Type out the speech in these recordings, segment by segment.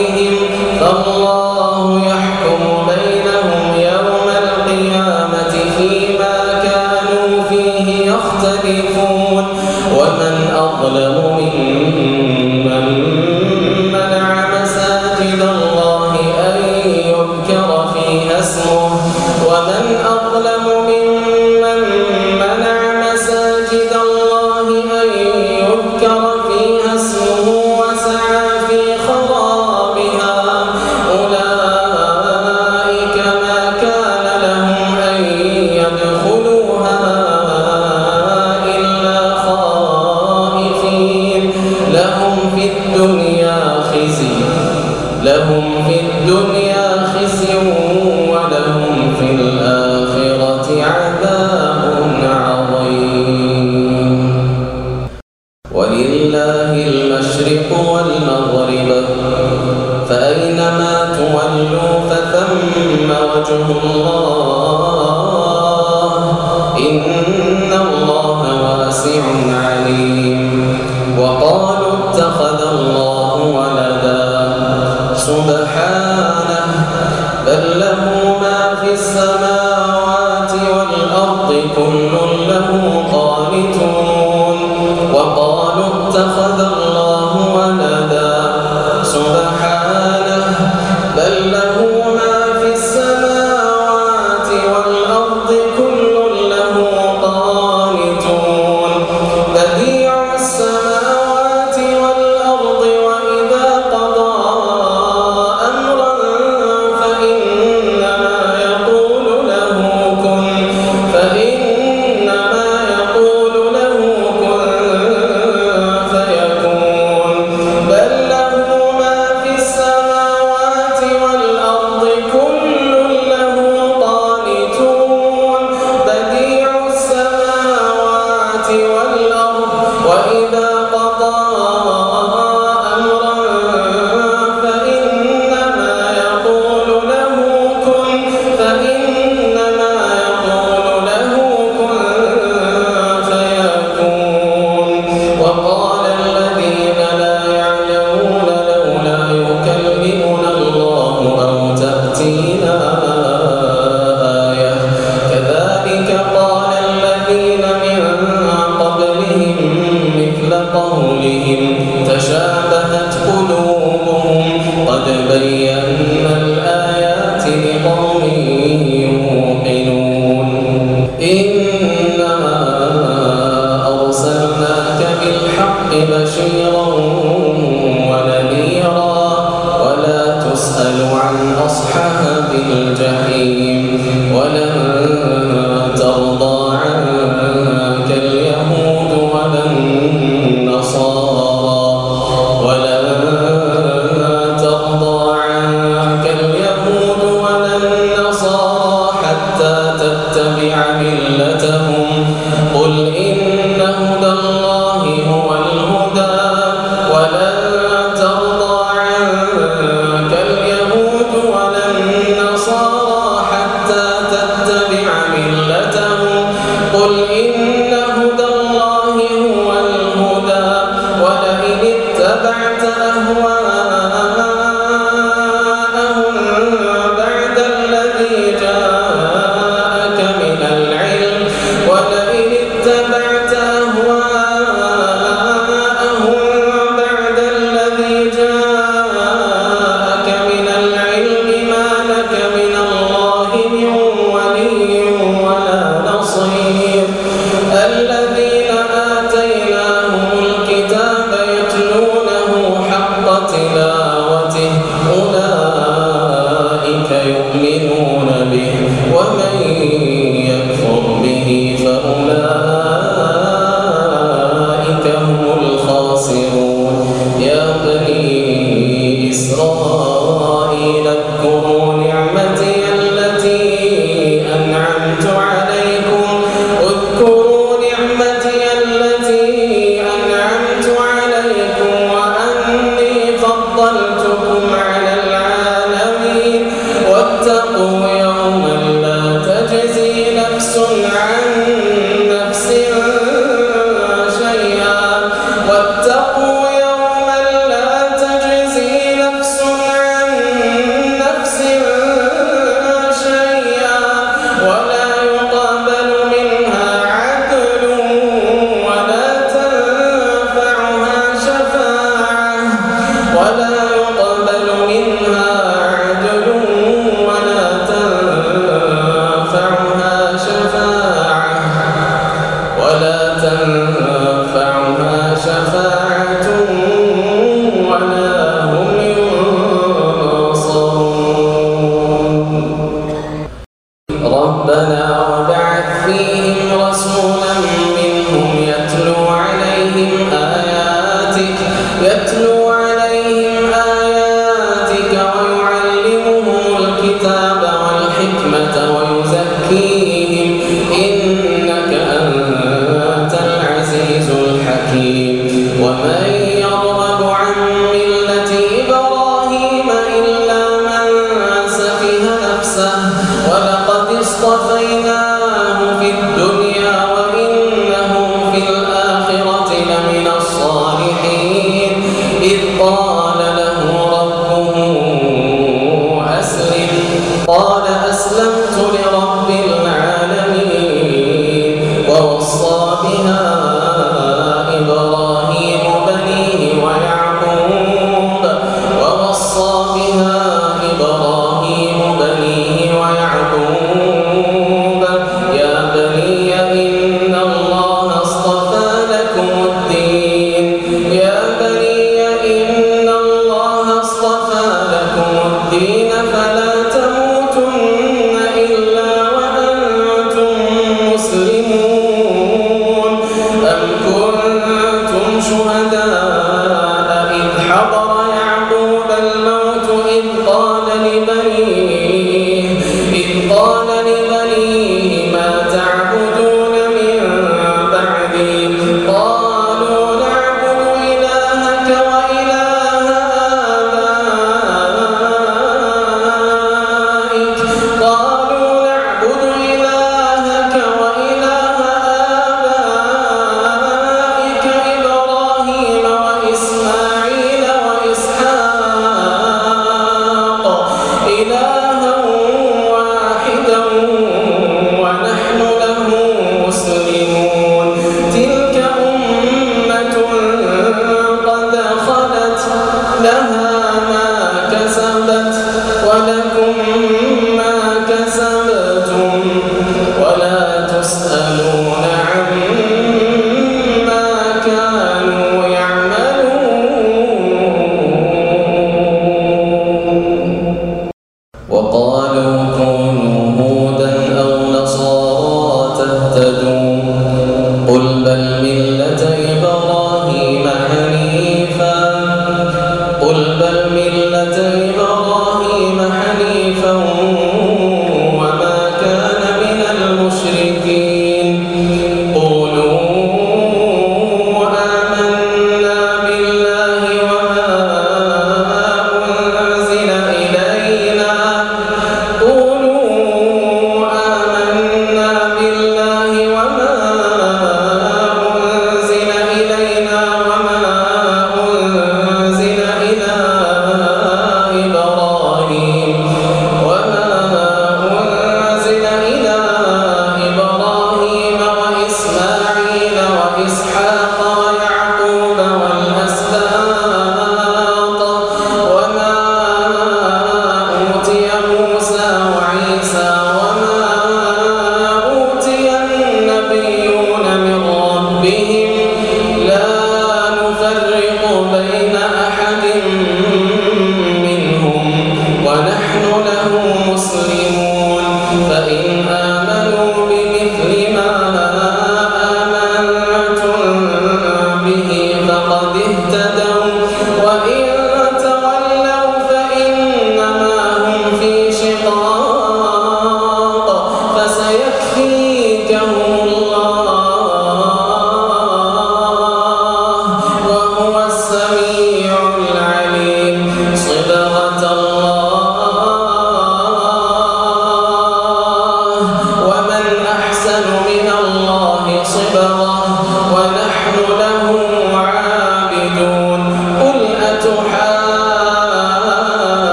قولهم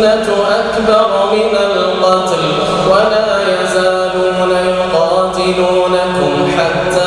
والفتنة أكبر من القتل ولا حتى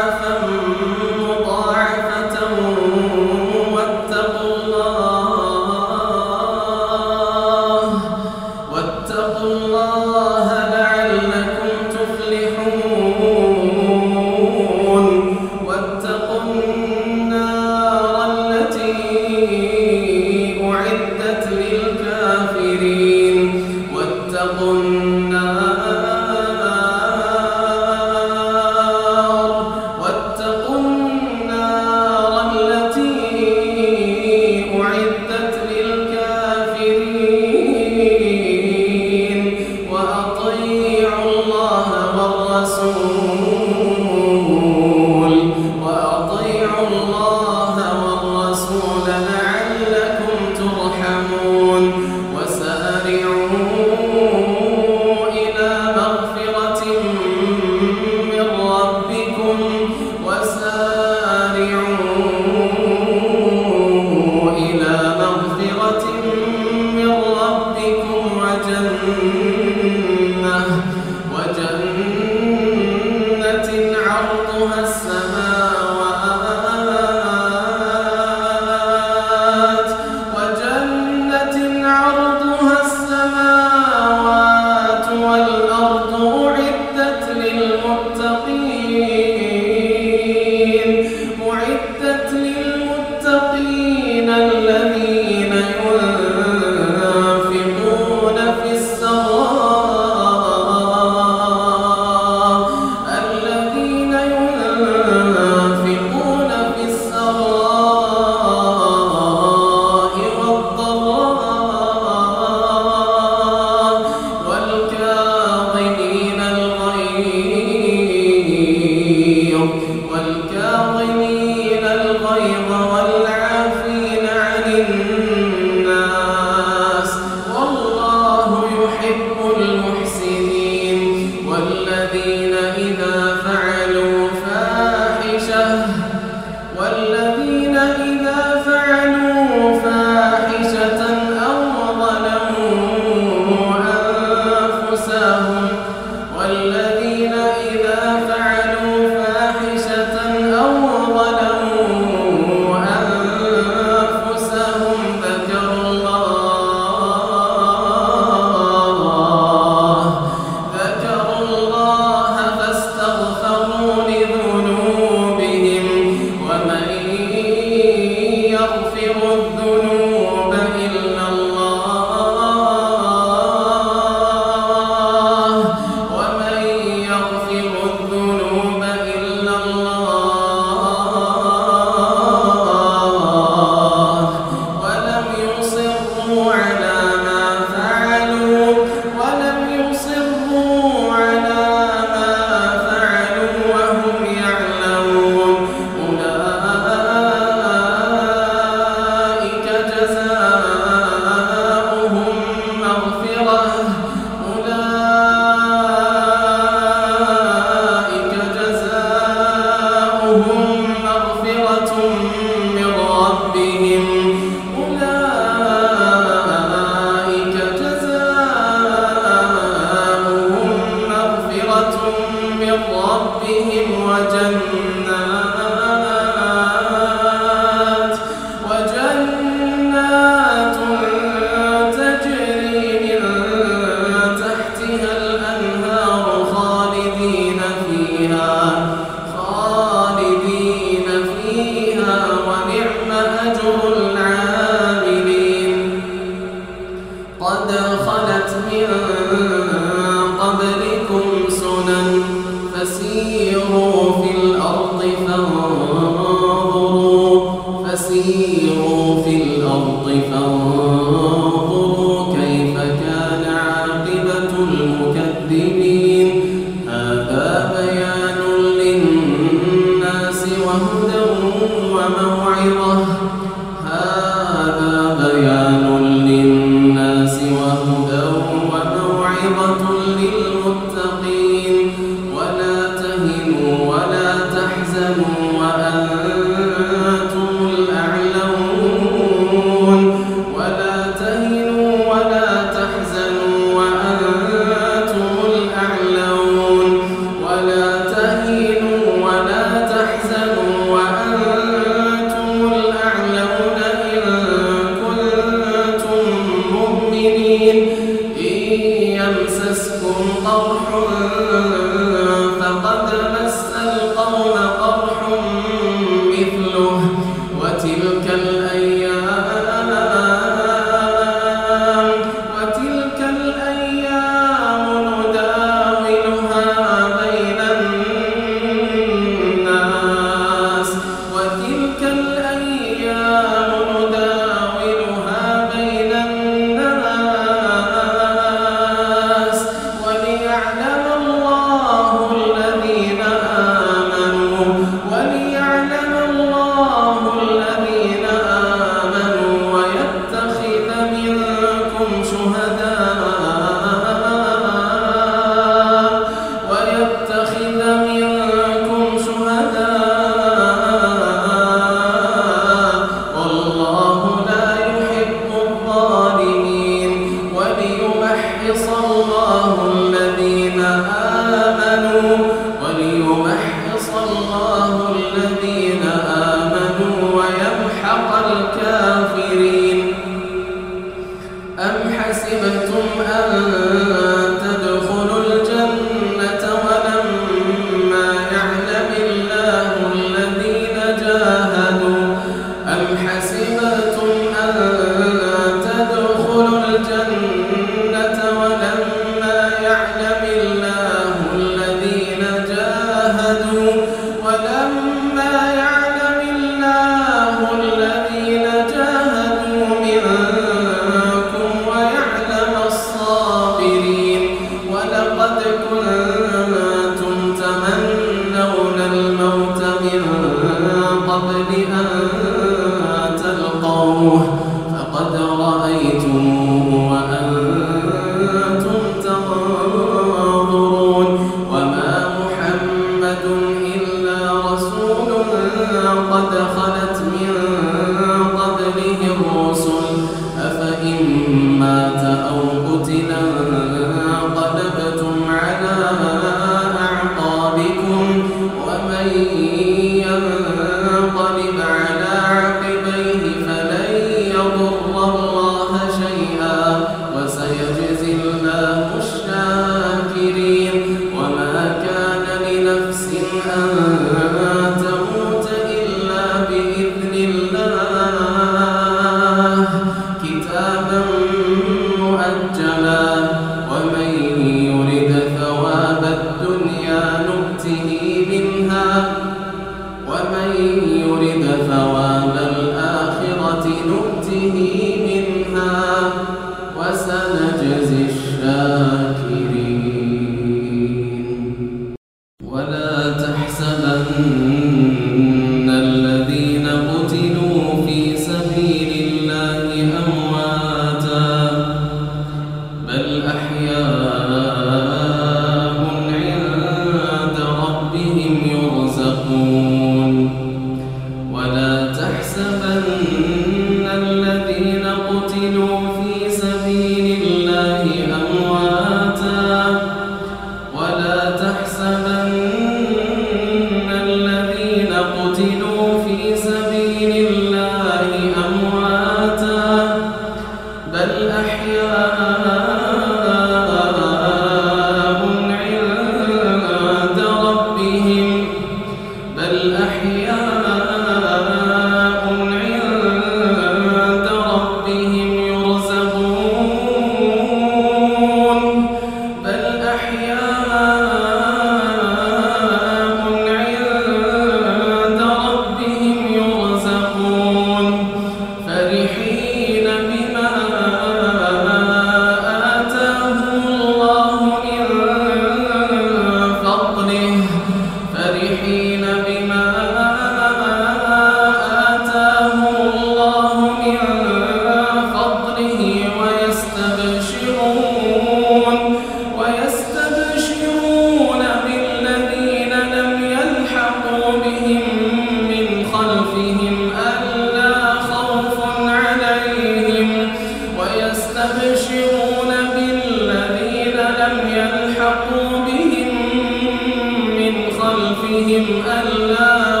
عليهم ألا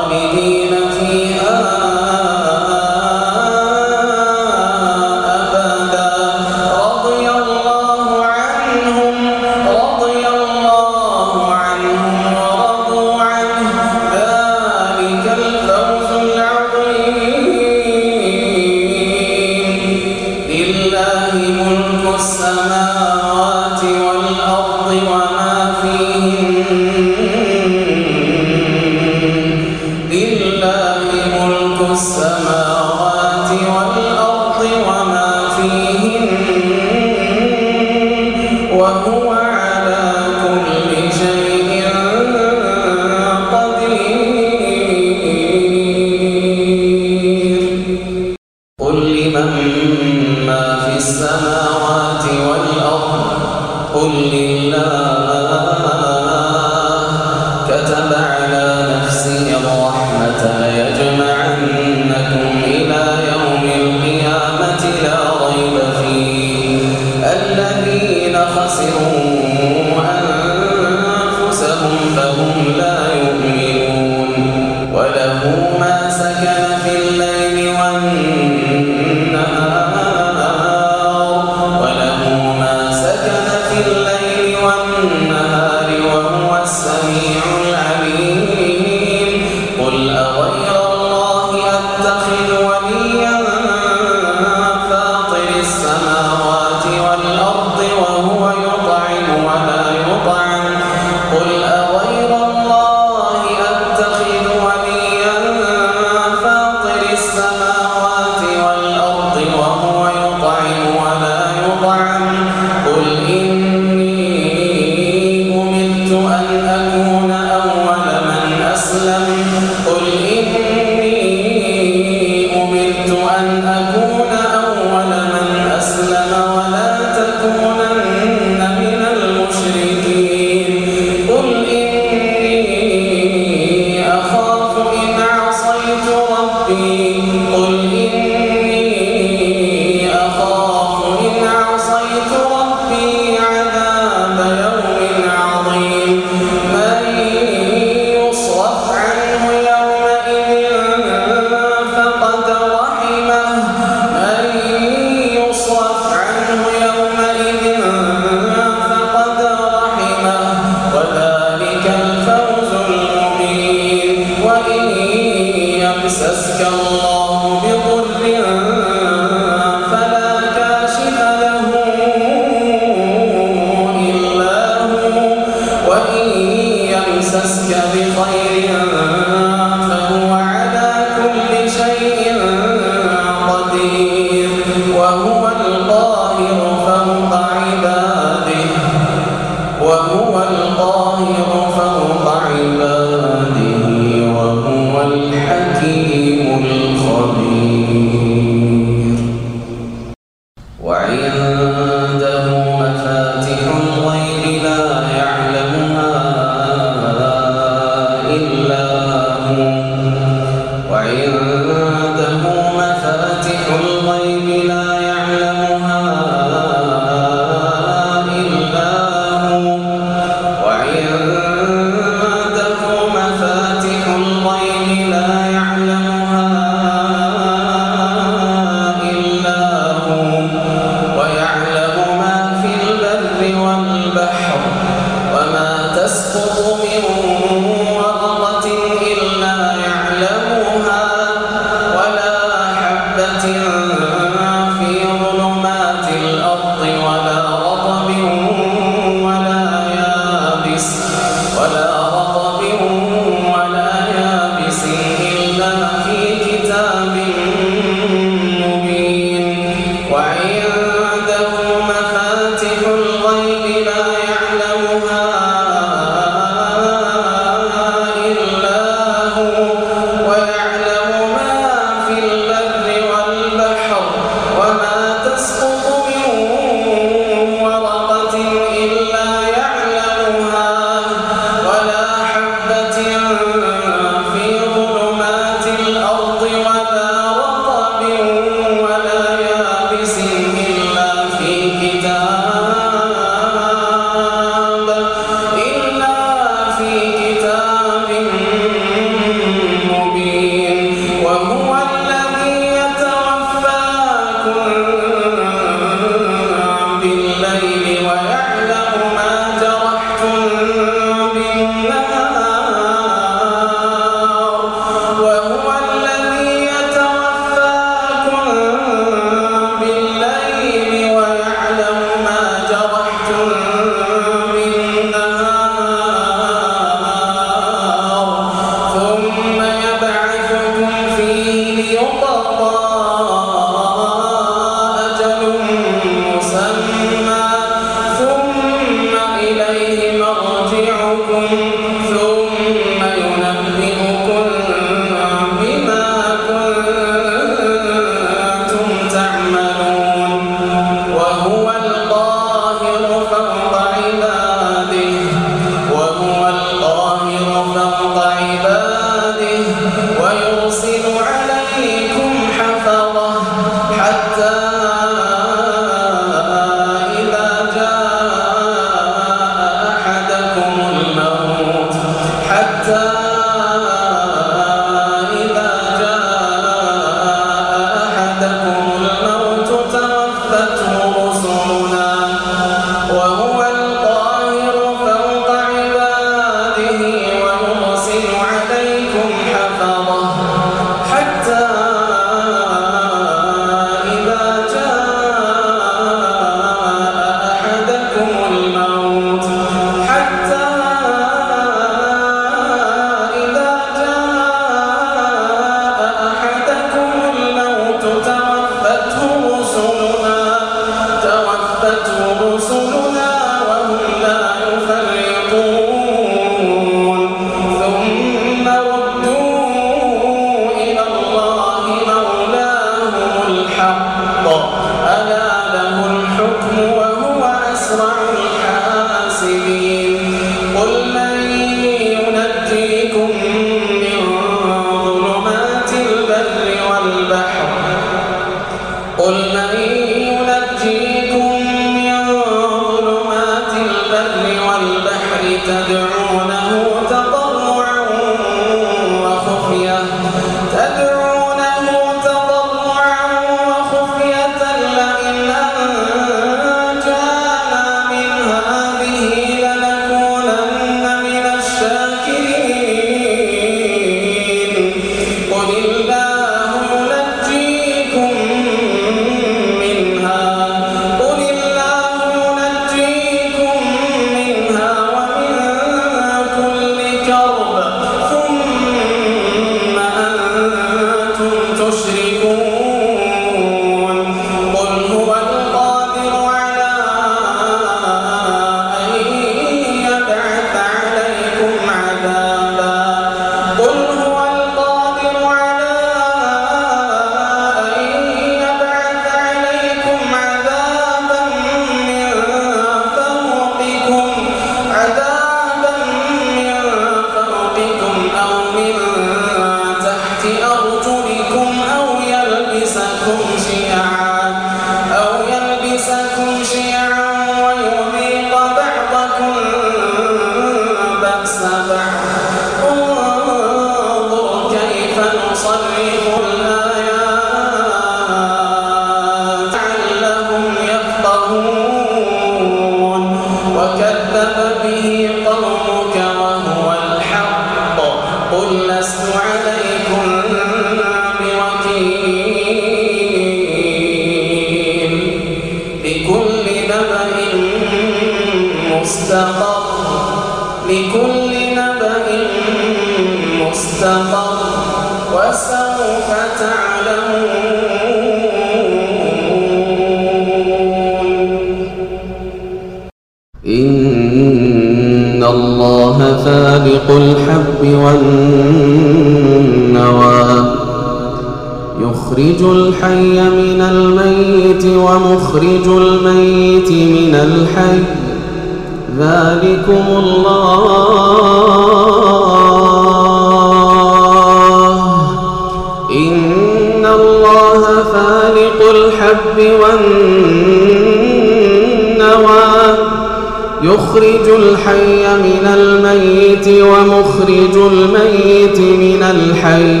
يخرج الحي من الميت ومخرج الميت من الحي.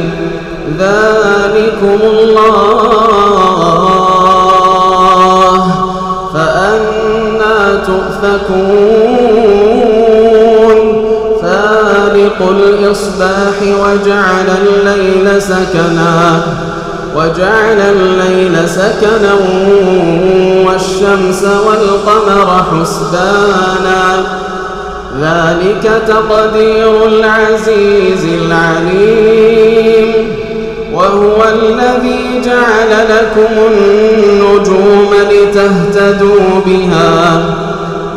ذلكم الله. فأنا تؤفكون. فالق الإصباح وجعل الليل سكنا. وجعل الليل سكنا والشمس والقمر حسبانا. ذلك تقدير العزيز العليم. وهو الذي جعل لكم النجوم لتهتدوا بها.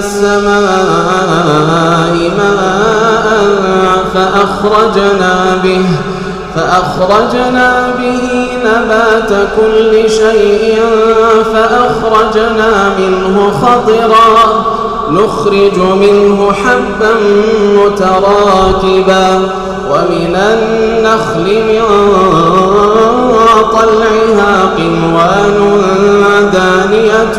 السماء ماء فأخرجنا به فأخرجنا به نبات كل شيء فأخرجنا منه خضرا نخرج منه حبا متراكبا ومن النخل من طلعها قنوان دانية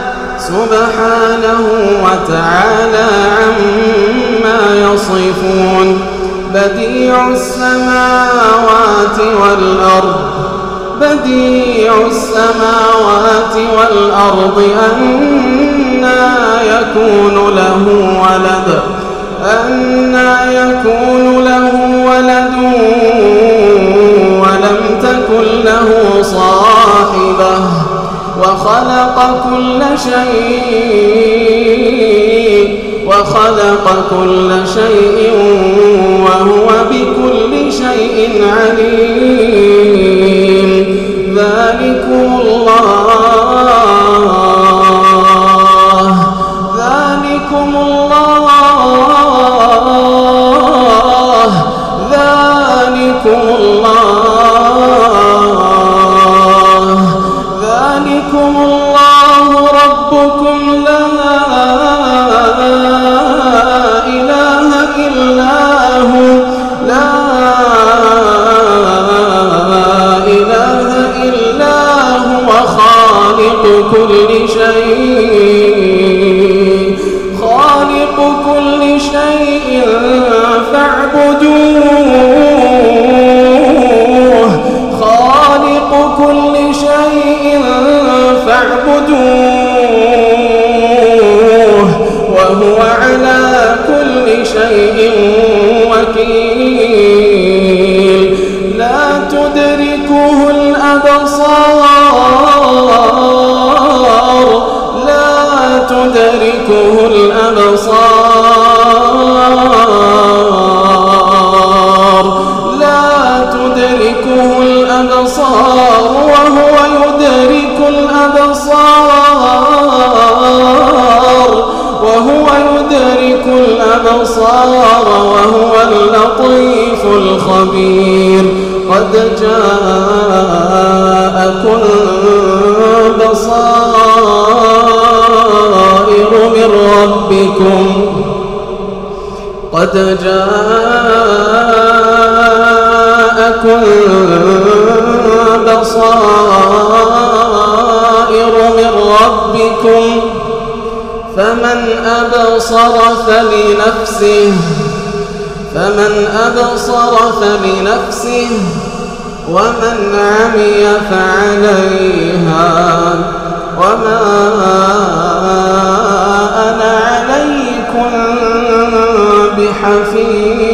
سبحانه وتعالى عما يصفون. بديع السماوات والأرض بديع السماوات والأرض أنا يكون له ولد أنا يكون له ولد ولم تكن له صاحبة. وخلق كل شيء وخلق كل شيء وهو بكل شيء عليم. ذلكم الله ذلكم الله ذلكم الله. كل شيء. خالق كل شيء فاعبدوه. خالق كل شيء فاعبدوه. وهو على كل شيء تدركه الأبصار. لا تدركه الأبصار وهو يدرك الأبصار. وهو يدرك الأبصار وهو اللطيف الخبير. قد جاءكم بصائر من ربكم. قد جاءكم بصائر من ربكم فمن أبصر فلنفسه فمن أبصر فلنفسه ومن عمي فعليها وما أنا عليكم بحفيظ.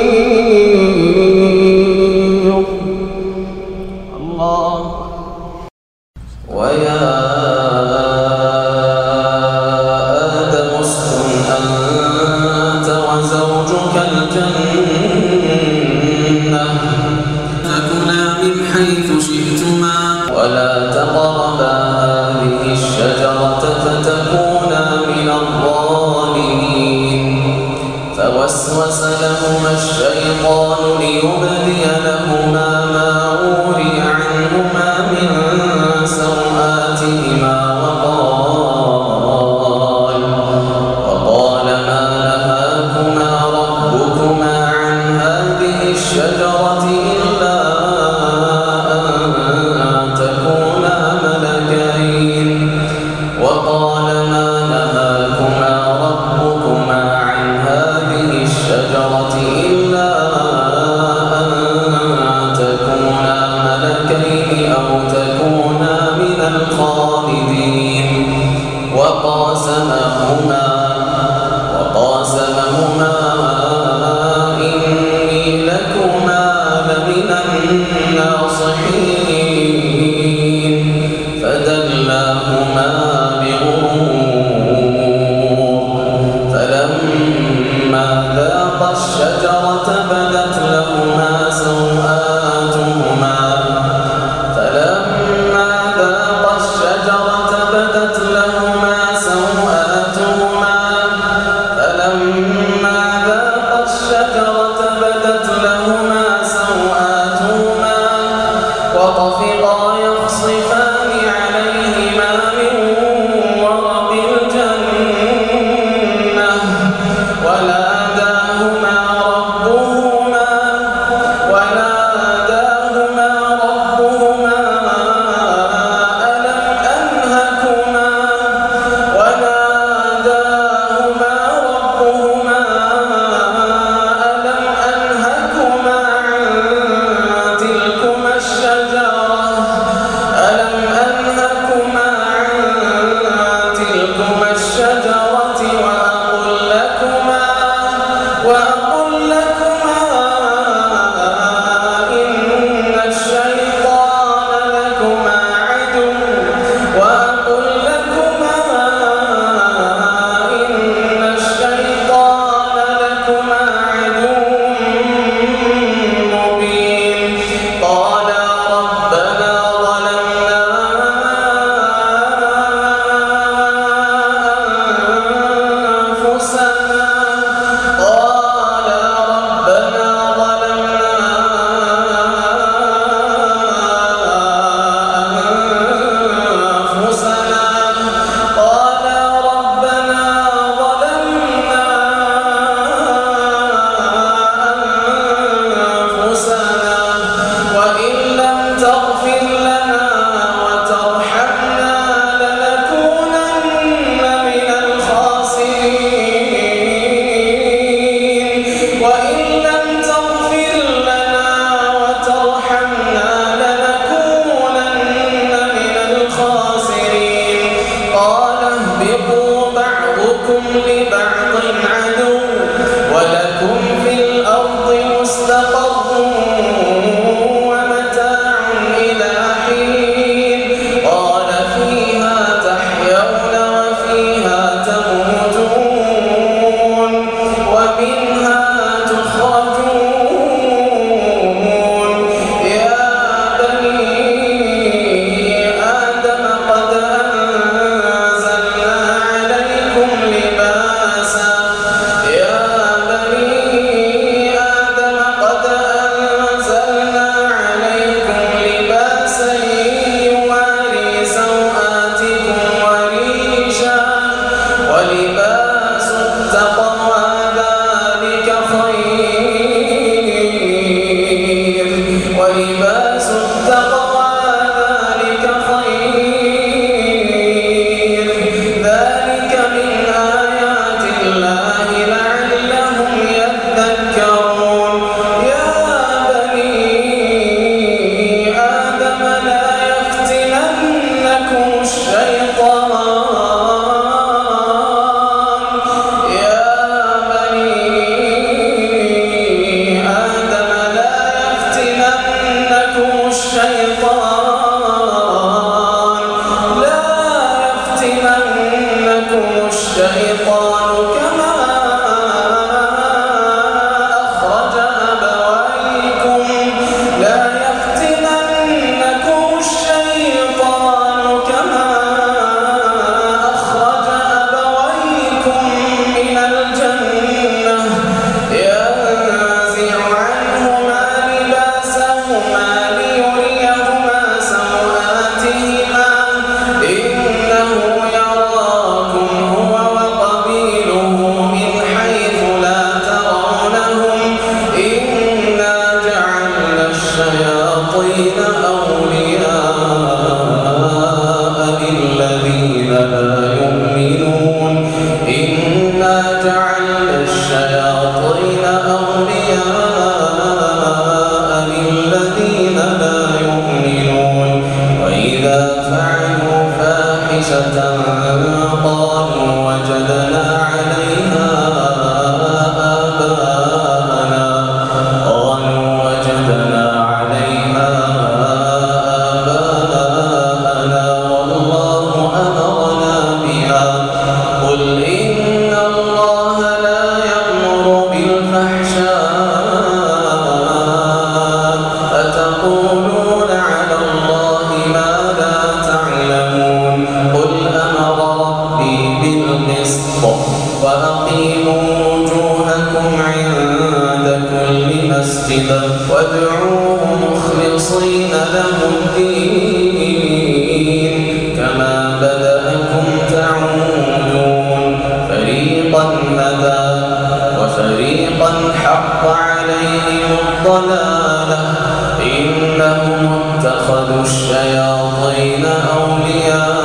ضلاله إنهم اتخذوا الشياطين أولياء.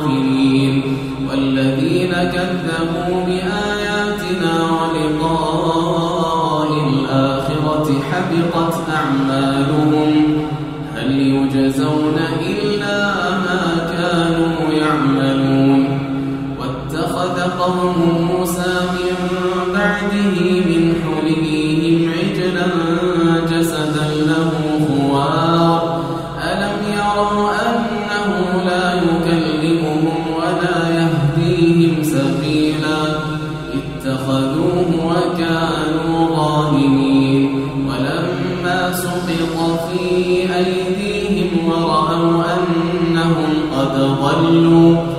الغافلين والذين كذبوا بآياتنا ولقاء الآخرة حبقت أعمالهم. هل يجزون إلا ما كانوا يعملون؟ واتخذ قوم موسى من بعده من حر tu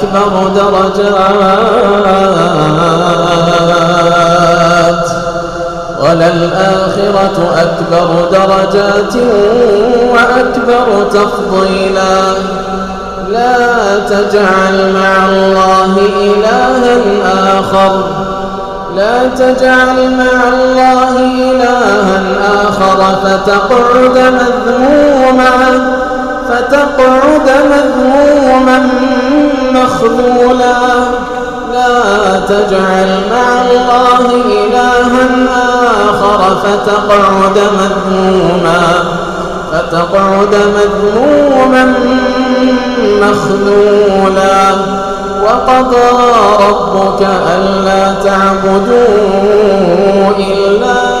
أكبر درجات. وللآخرة أكبر درجات وأكبر تفضيلا. لا تجعل مع الله إلها آخر. لا تجعل مع الله إلها آخر. فتقعد مذموما فتقعد مذموما مخذولا. لا تجعل مع الله إلها آخر فتقعد مذموما. فتقعد مذموما مخذولا. وقضى ربك ألا تعبدوا إلا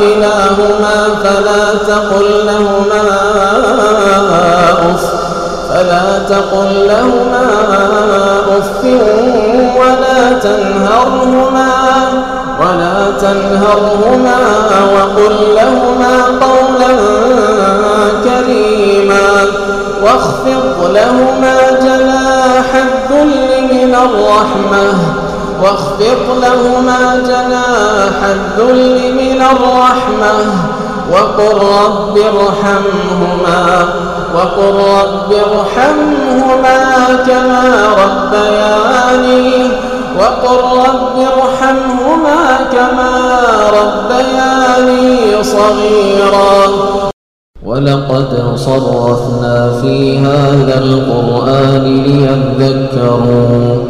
كلاهما فلا تقل لهما أف فلا تقل لهما أف ولا تنهرهما ولا تنهرهما وقل لهما قولا كريما. واخفض لهما جناح الذل من الرحمة. واخفض لهما جناح الذل من الرحمة وقل رب ارحمهما وقل رب ارحمهما كما ربياني وقل رب ارحمهما كما ربياني صغيرا. ولقد صرفنا في هذا القرآن ليذكروا.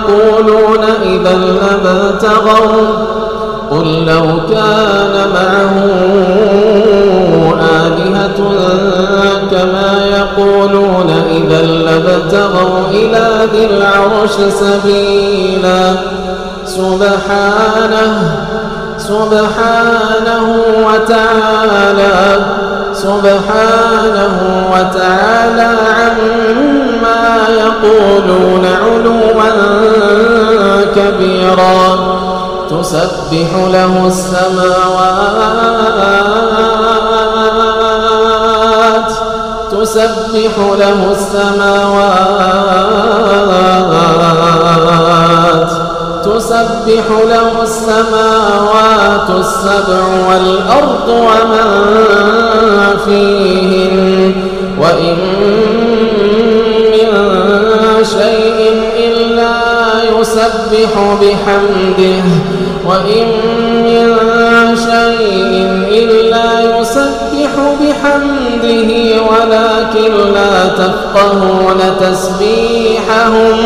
يقولون إذا لابتغوا قل لو كان معه آلهة كما يقولون إذا لابتغوا إلى ذي العرش سبيلا. سبحانه سبحانه وتعالى. سبحانه وتعالى عما يقولون علوا كبيرا. تسبح له السماوات تسبح له السماوات. تسبح له السماوات السبع والأرض ومن فيهن وإن من شيء إلا يسبح بحمده وإن من شيء إلا يسبح بحمده ولكن لا تفقهون تسبيحهم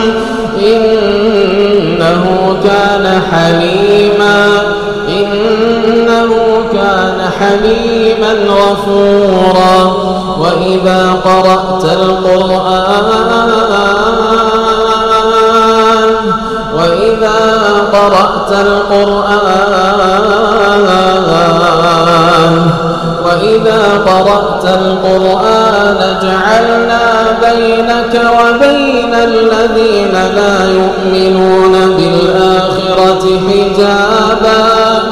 إنه كان حليما إنه كان حليما غفورا. وإذا قرأت القرآن وإذا قرأت القرآن وإذا قرأت القرآن جعلنا بينك وبين الذين لا يؤمنون بالآخرة حجابا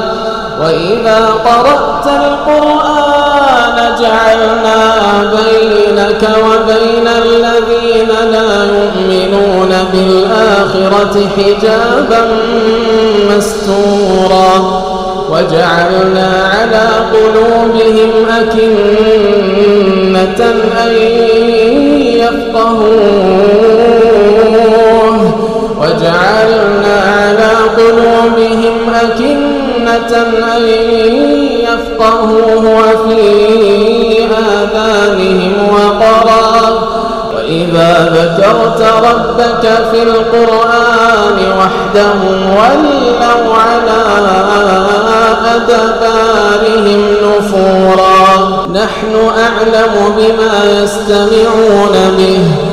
وإذا قرأت القرآن جعلنا بينك وبين الذين لا يؤمنون بالآخرة حجابا مستورا وجعلنا على قلوبهم أكنة أن يفقهوه. وجعلنا على قلوبهم أكنة أن يفقهوه. وفي آذانهم وقرا وإذا ذكرت ربك في القرآن وحده ولوا على أدبارهم نفورا. نحن أعلم بما يستمعون به.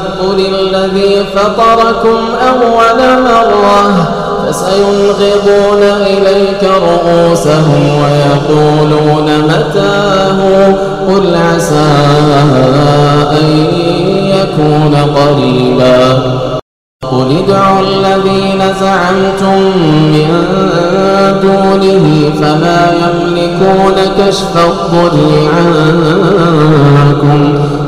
قل الذي فطركم أول مرة فسينغضون إليك رؤوسهم ويقولون متاه قل عسى أن يكون قريبا قل ادعوا الذين زعمتم من دونه فما يملكون كشف الضر عنكم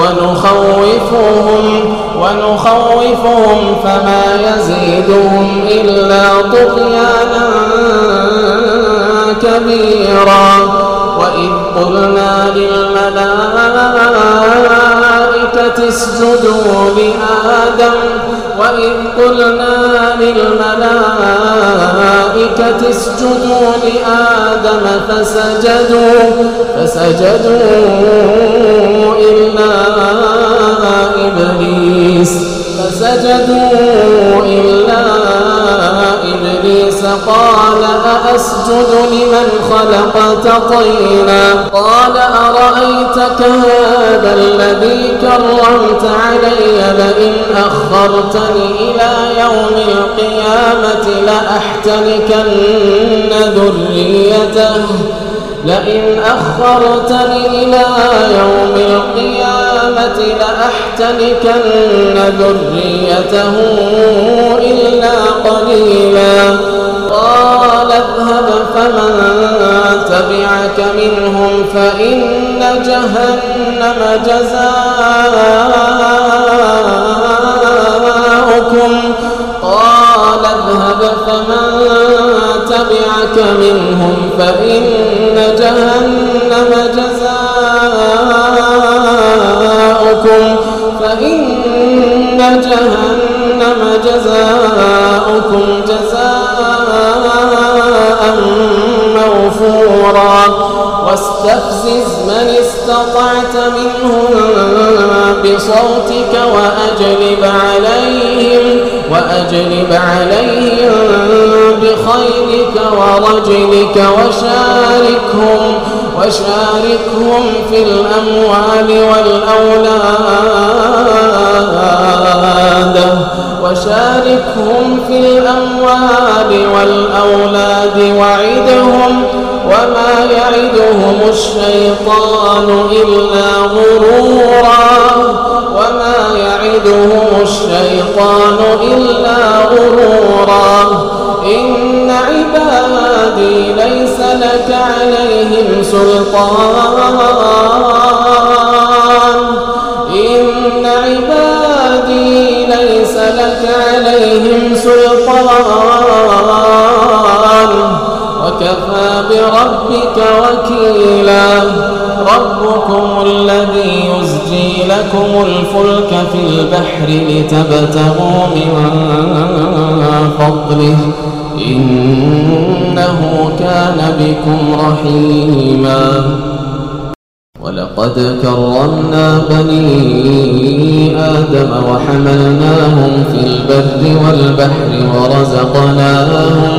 ونخوفهم ونخوفهم فما يزيدهم إلا طغيانا كبيرا. وإذ قلنا للملائكة اسجدوا لآدم وإذ قلنا للملائكة اسجدوا لآدم فسجدوا فسجدوا إلا إبليس فسجدوا إلا إبليس. قال أأسجد لمن خلقت طينا قال أرأيتك هذا الذي كرمت علي لئن أخرتني إلى يوم القيامة لأحتنكن ذريته. لئن أخرتني إلى يوم القيامة لأحتنكن ذريته إلا قليلا. قال اذهب فمن تبعك منهم فإن جهنم جزاؤكم قال اذهب فمن تبعك منهم فإن جهنم جزاؤكم فإن جهنم جزاؤكم جزاء واستفزز من استطعت منهم بصوتك وأجلب عليهم وأجلب عليهم بخيلك ورجلك وشاركهم وشاركهم في الأموال والأولاد وشاركهم في الأموال والأولاد وعدهم وما يعدهم الشيطان إلا غرورا. وما يعدهم الشيطان إلا غرورا. إن عبادي ليس لك عليهم سلطان. إن عبادي ليس لك عليهم سلطان. وكفى بربك وكيلا. ربكم الذي يزجي لكم الفلك في البحر لتبتغوا من فضله. إنه كان بكم رحيما. ولقد كرمنا بني آدم وحملناهم في البر والبحر ورزقناهم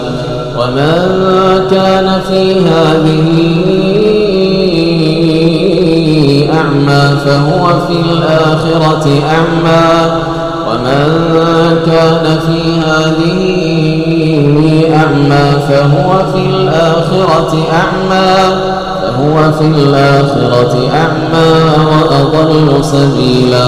ومن كان في هذه أعمى فهو في الآخرة أعمى ومن كان في هذه أعمى فهو في الآخرة أعمى فهو في الآخرة أعمى وأضل سبيلا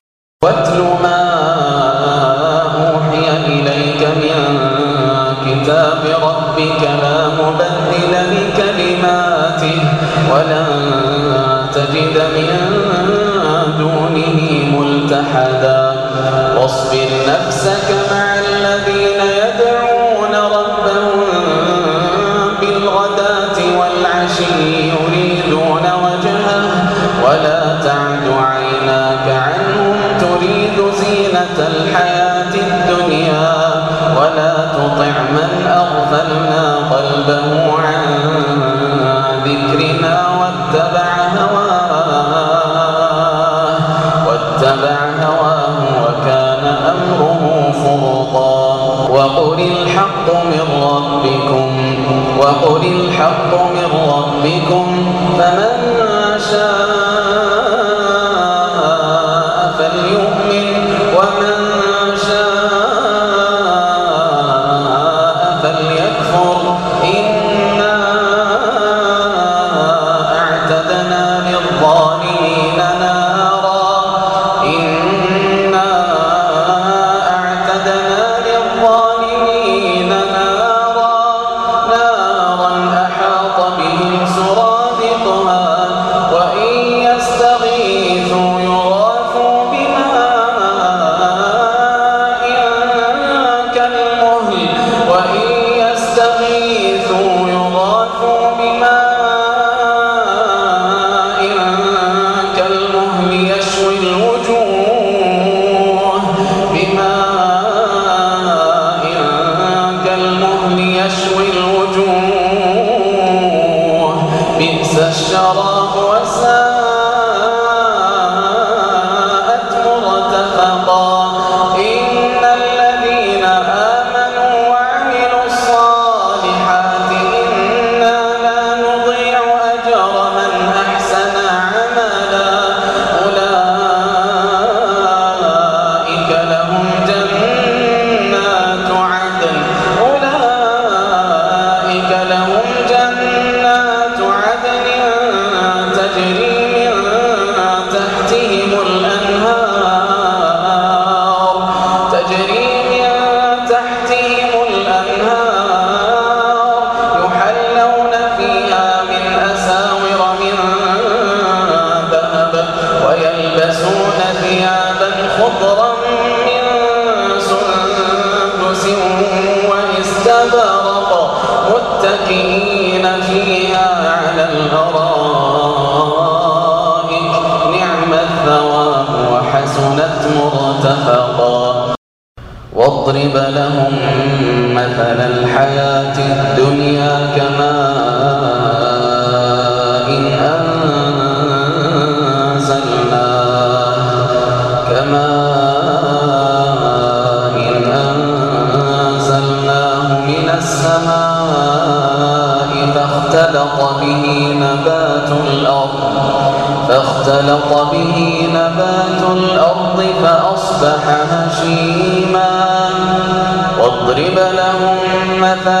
قل الحق من ربكم لهم مثل الحياة الدنيا كماء أنزلناه كماء أنزلناه من السماء فاختلط به نبات الأرض فاختلط به واضرب لهم مثلا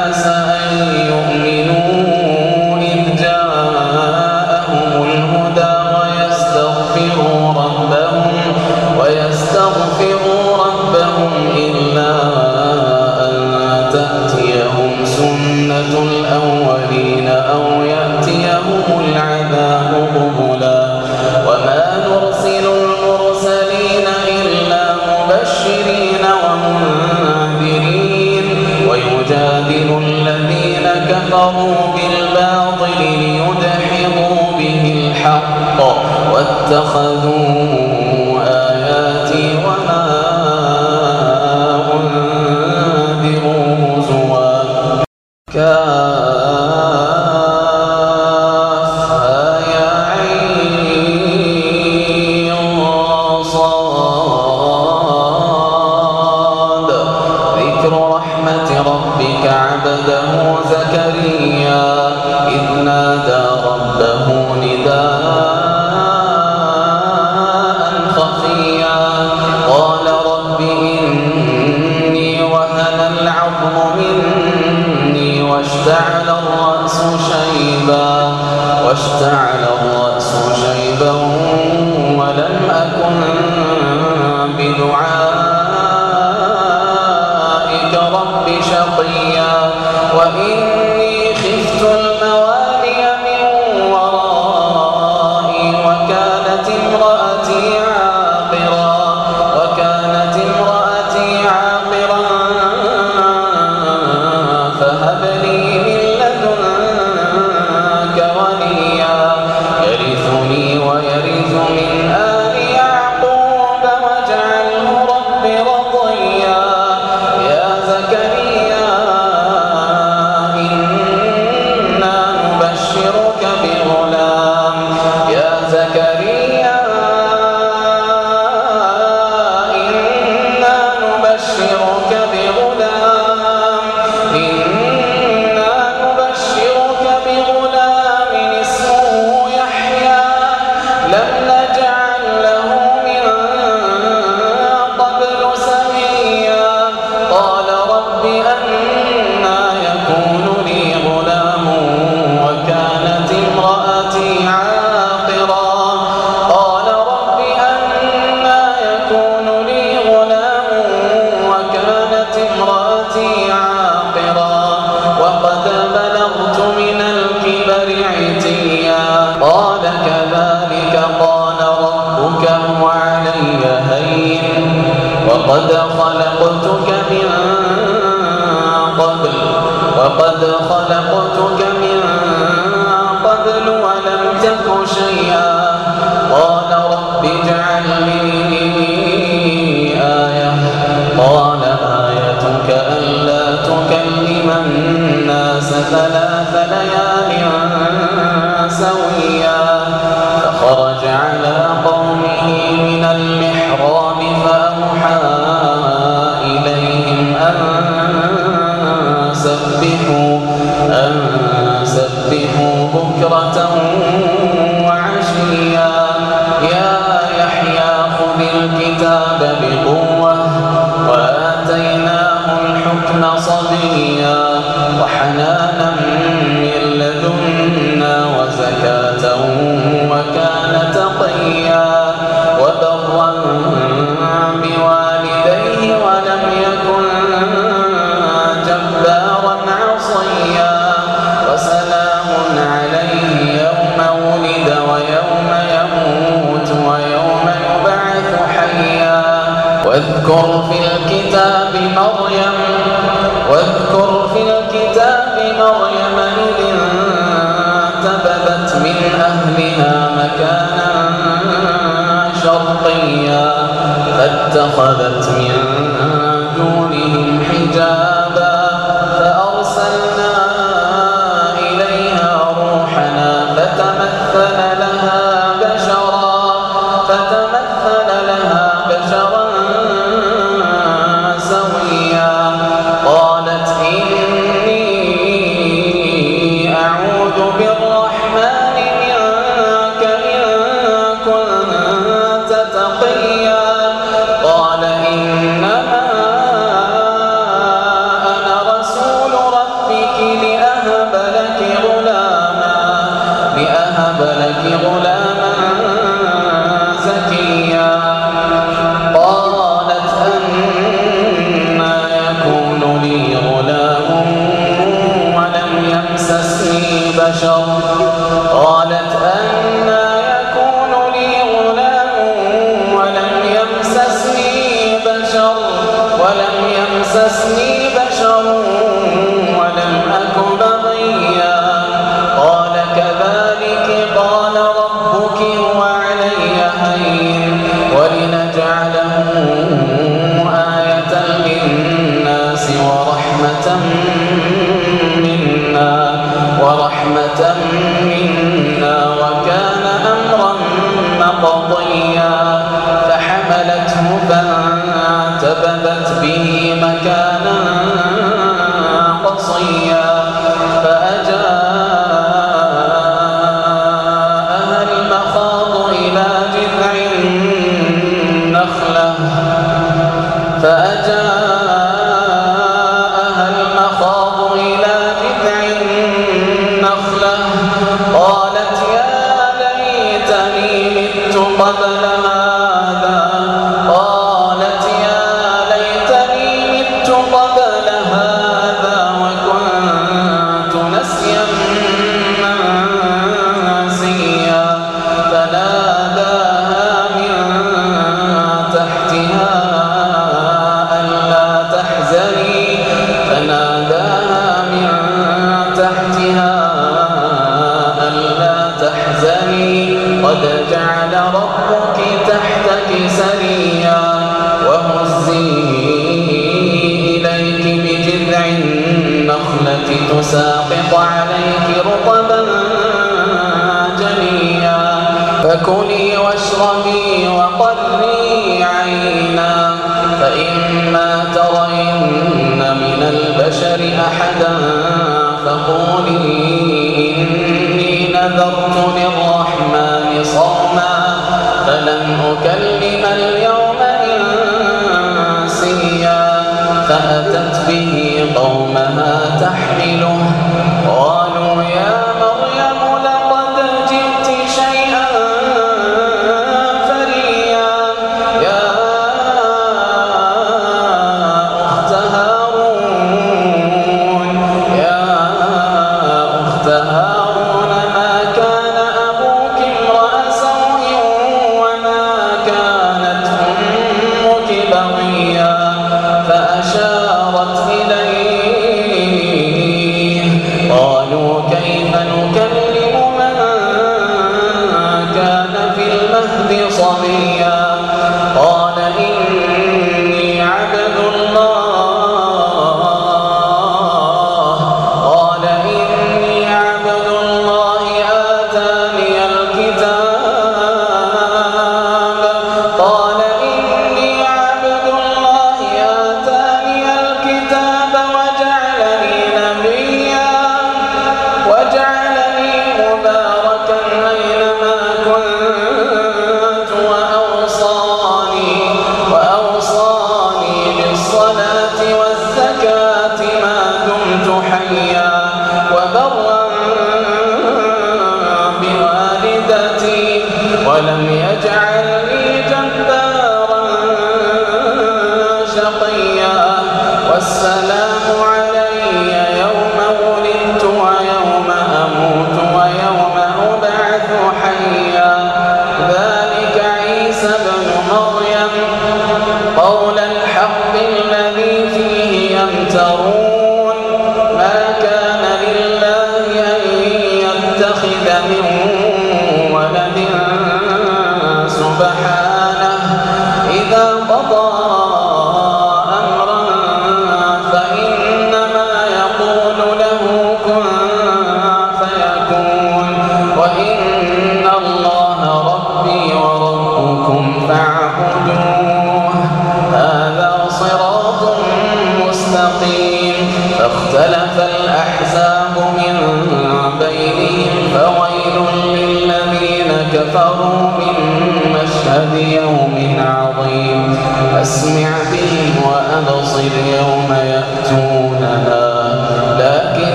الحق واتخذوا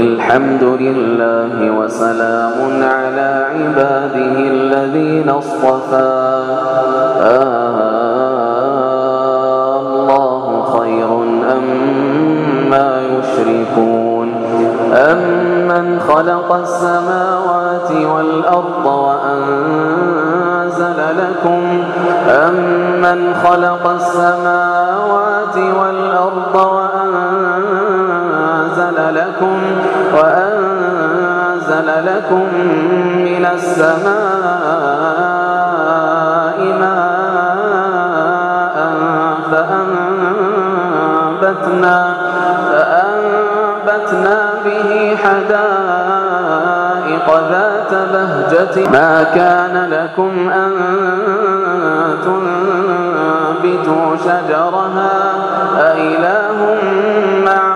الحمد لله وسلام على عباده الذين اصطفى. آه الله خير أما ما يشركون. أمن من خلق السماوات والأرض وأنزل لكم. أمن من خلق السماوات والأرض وأنزل وأنزل لكم وأنزل لكم من السماء ماء فأنبتنا فأنبتنا به حدائق ذات بهجة. ما كان لكم أن تنبتوا شجرها. أإله مع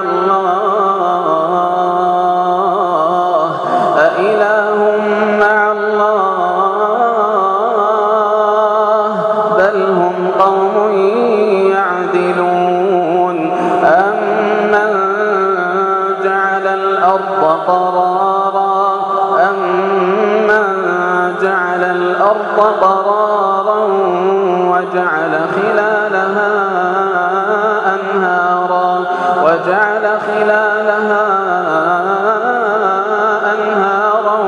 قرارا وجعل خلالها أنهارا وجعل خلالها أنهارا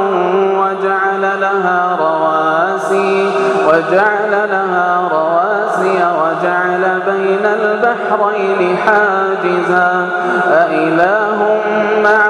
وجعل لها رواسي وجعل لها رواسي وجعل بين البحرين حاجزا. أإله مع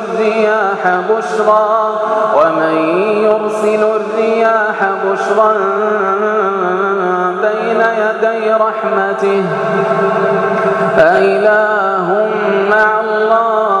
الرياح بشرا ومن يرسل الرياح بشرا بين يدي رحمته أإله مع الله.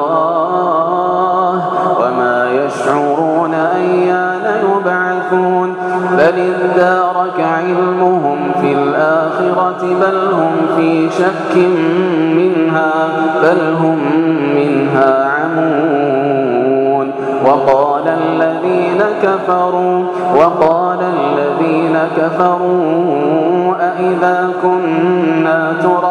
يشعرون أيان يبعثون بل ادارك علمهم في الآخرة بل هم في شك منها بل هم منها عمون وقال الذين كفروا وقال الذين كفروا أئذا كنا ترابا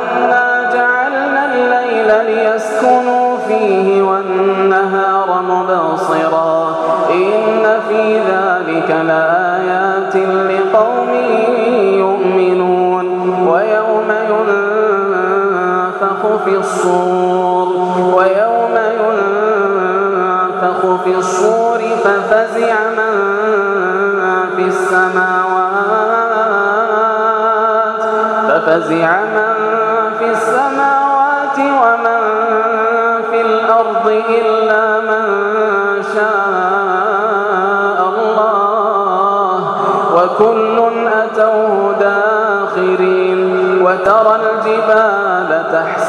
فيه والنهار مبصرا. إن في ذلك لآيات لقوم يؤمنون. ويوم ينفخ في الصور. ويوم ينفخ في الصور ففزع من في السماوات. ففزع من في السماوات.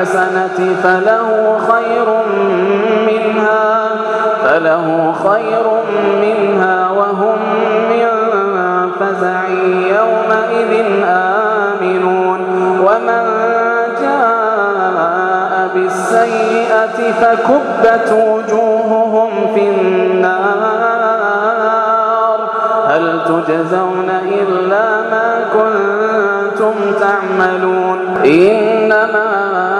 بالحسنة فله خير منها فله خير منها وهم من فزع يومئذ آمنون. ومن جاء بالسيئة فكبت وجوههم في النار. هل تجزون إلا ما كنتم تعملون؟ إنما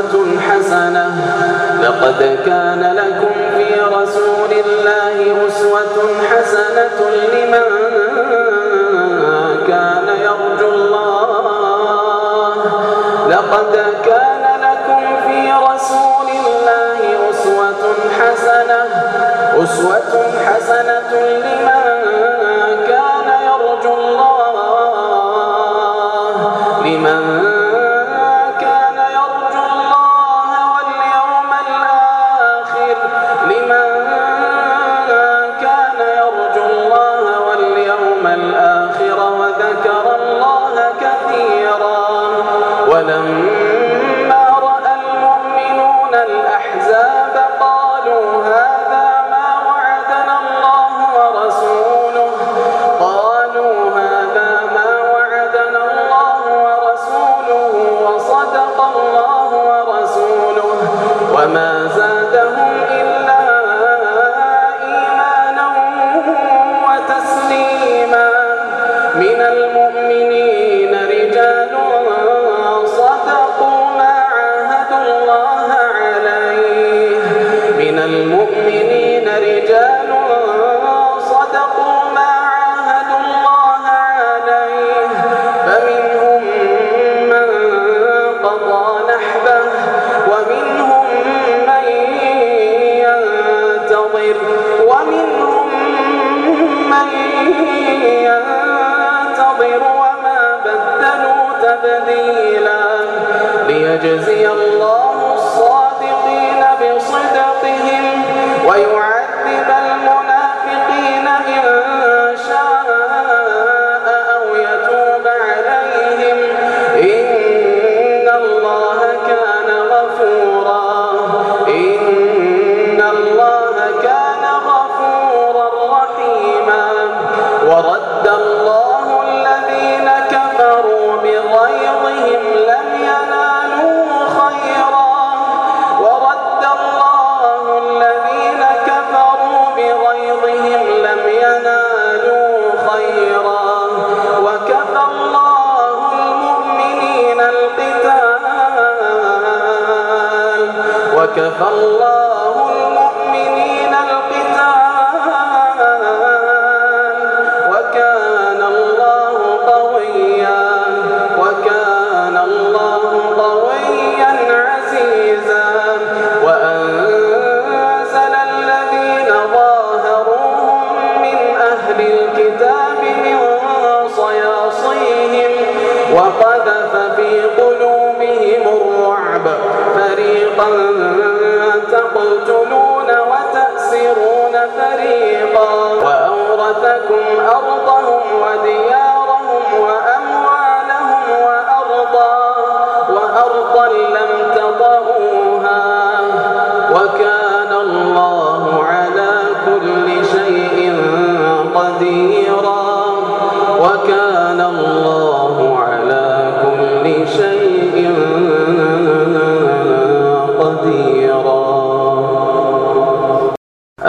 أسوة حسنة. لقد كان لكم في رسول الله أسوة حسنة لمن كان يرجو الله. لقد كان لكم في رسول الله أسوة حسنة. أسوة حسنة لمن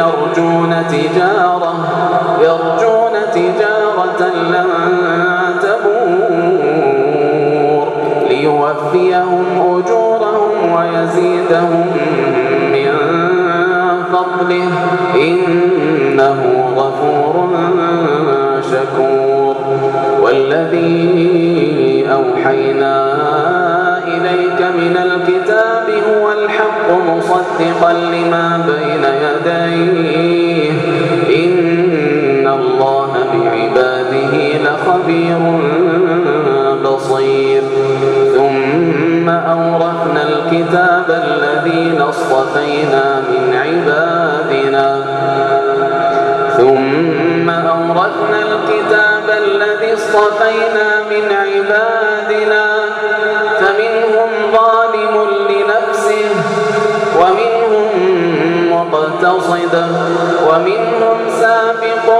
يرجون تجارة يرجون تجارة لن تبور. ليوفيهم أجورهم ويزيدهم من فضله. إنه غفور شكور. والذي أوحينا إليك من الكتاب هو الحق مصدقا لما بين يديه. إن الله بعباده لخبير بصير. ثم أورثنا الكتاب الذين اصطفينا من عبادنا. ثم أورثنا الكتاب الذي اصطفينا من عبادنا. فمنهم ظالم لنفسه ومنهم مقتصد ومنهم سابق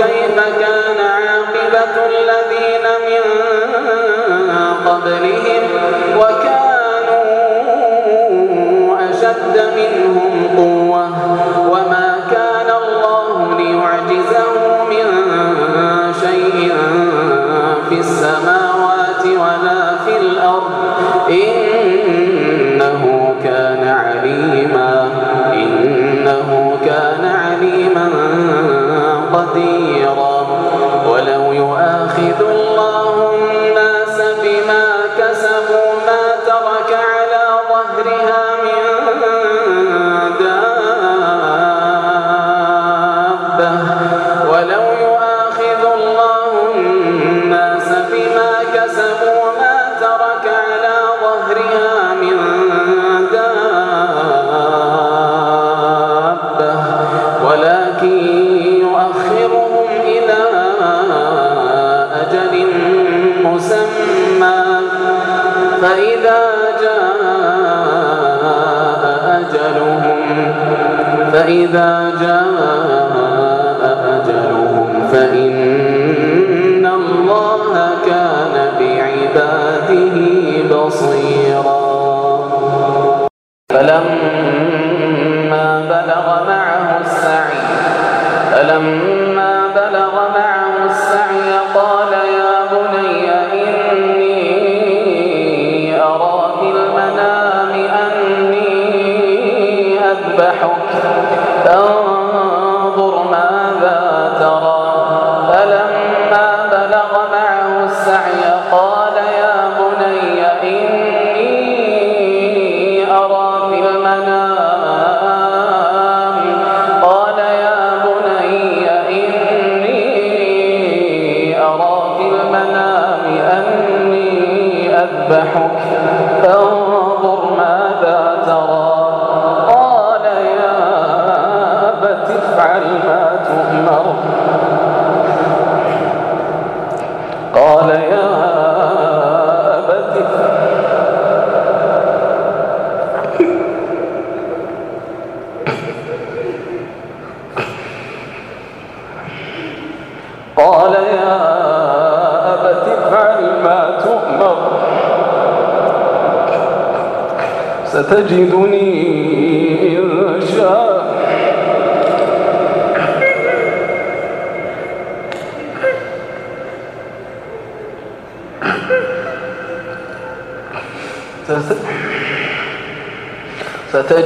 كيف كان عاقبة الذين من قبلهم وكانوا أشد منهم قوة؟ وما كان الله ليعجزه من شيء في السماوات ولا في الأرض. إنه كان عليما إنه كان عليما قديرا فإذا جاء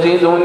चीज होनी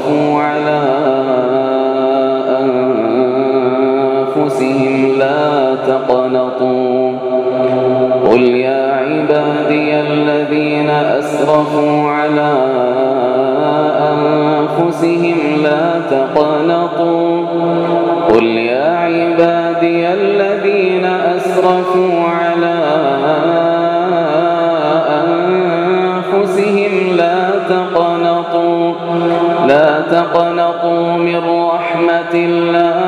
أسرفوا على أنفسهم لا تقنطوا. قل يا عبادي الذين أسرفوا على أنفسهم لا تقنطوا. قل يا عبادي الذين أسرفوا تقنطوا من رحمة الله.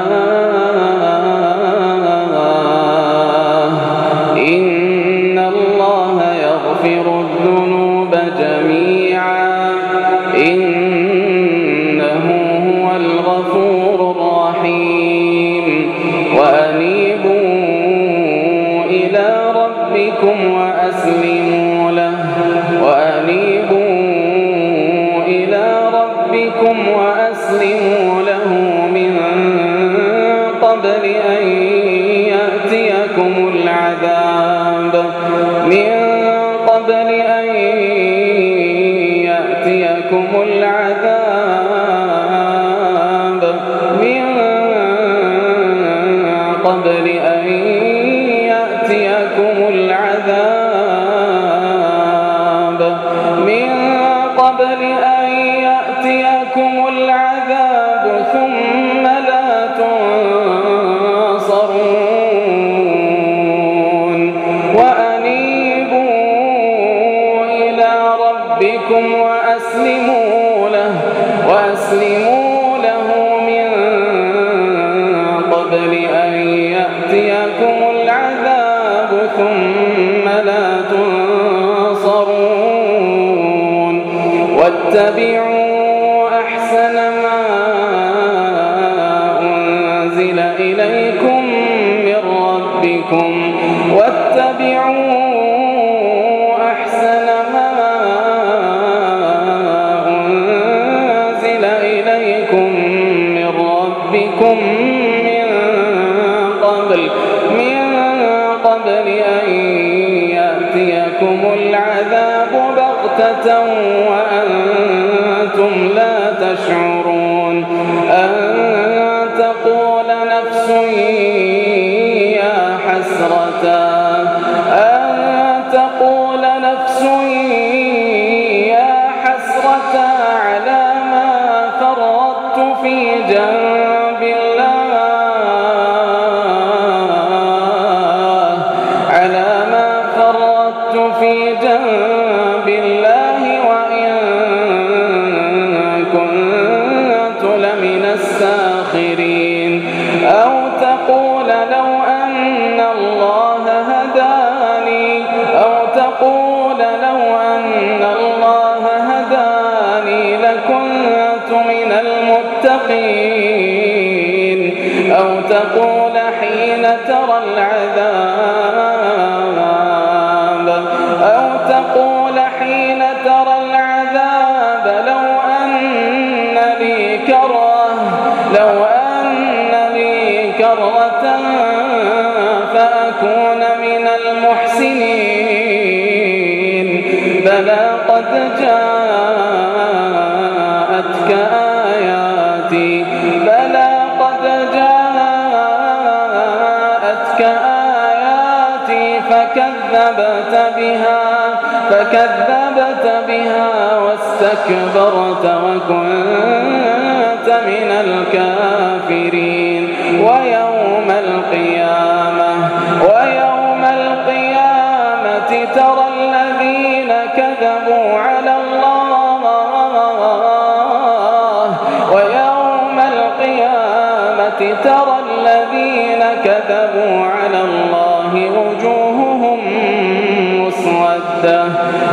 واتبعوا بلى قد جاءتك آياتي. بلى قد جاءتك فكذبت بها فكذبت بها واستكبرت وكنت من الكافرين. ويوم القيامة ويوم القيامة ترى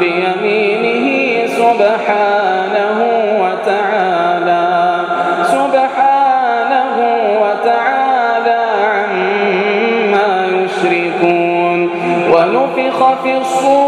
بيمينه سبحانه وتعالى سبحانه وتعالى عما يشركون. ونفخ في الصور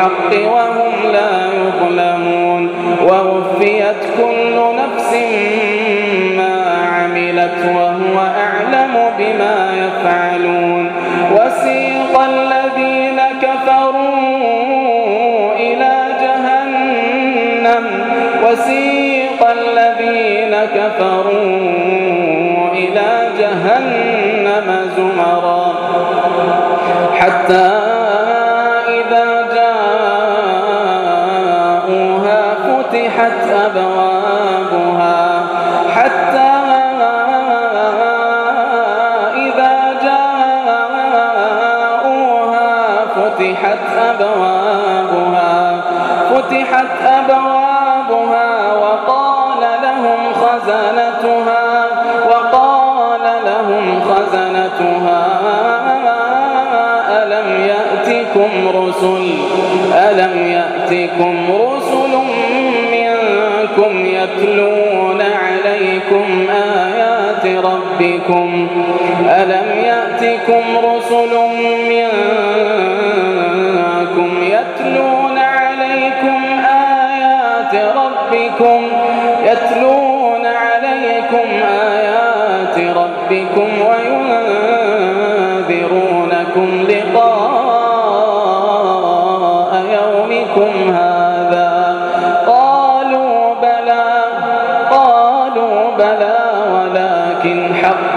بالحق وهم لا يظلمون ووفيت كل نفس ما عملت وهو أعلم بما يفعلون وسيق الذين كفروا إلى جهنم وسيق الذين كفروا إلى جهنم زمرا حتى فتحت أبوابها حتى إذا جاءوها فتحت أبوابها فتحت أبوابها وقال لهم خزنتها وقال لهم خزنتها ألم يأتكم رسل؟ ألم يأتكم رسل منكم يتلون عليكم آيات ربكم ألم يأتكم رسل منكم يتلون عليكم آيات ربكم يتلون عليكم آيات ربكم وينذرونكم لقاء يومكم هذا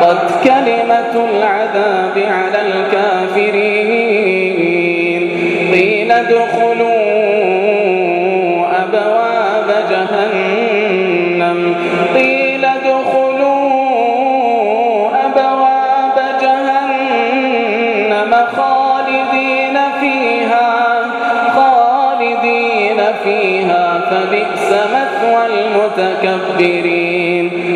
حقت كلمة العذاب على الكافرين. قيل ادخلوا أبواب جهنم. قيل ادخلوا أبواب جهنم خالدين فيها خالدين فيها. فبئس مثوى المتكبرين.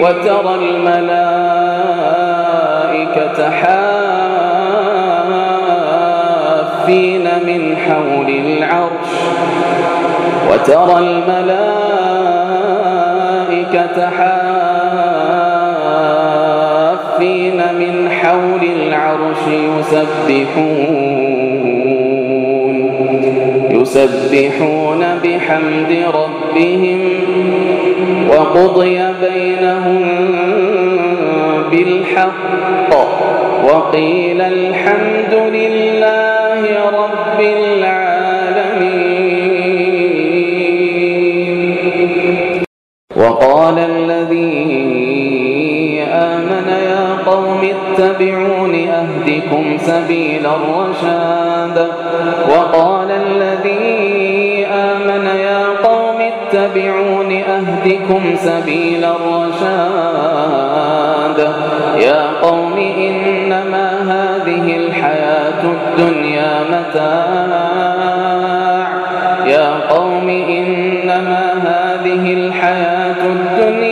وترى الملائكة حافين من حول العرش وترى الملائكة حافين من حول العرش يسبحون يسبحون بحمد ربهم وقضي بينهم بالحق. وقيل الحمد لله رب العالمين. وقال الذي آمن يا قوم اتبعون أهدكم سبيل الرشاد. وقال أهدكم سبيل الرشاد. يا قوم إنما هذه الحياة الدنيا متاع. يا قوم إنما هذه الحياة الدنيا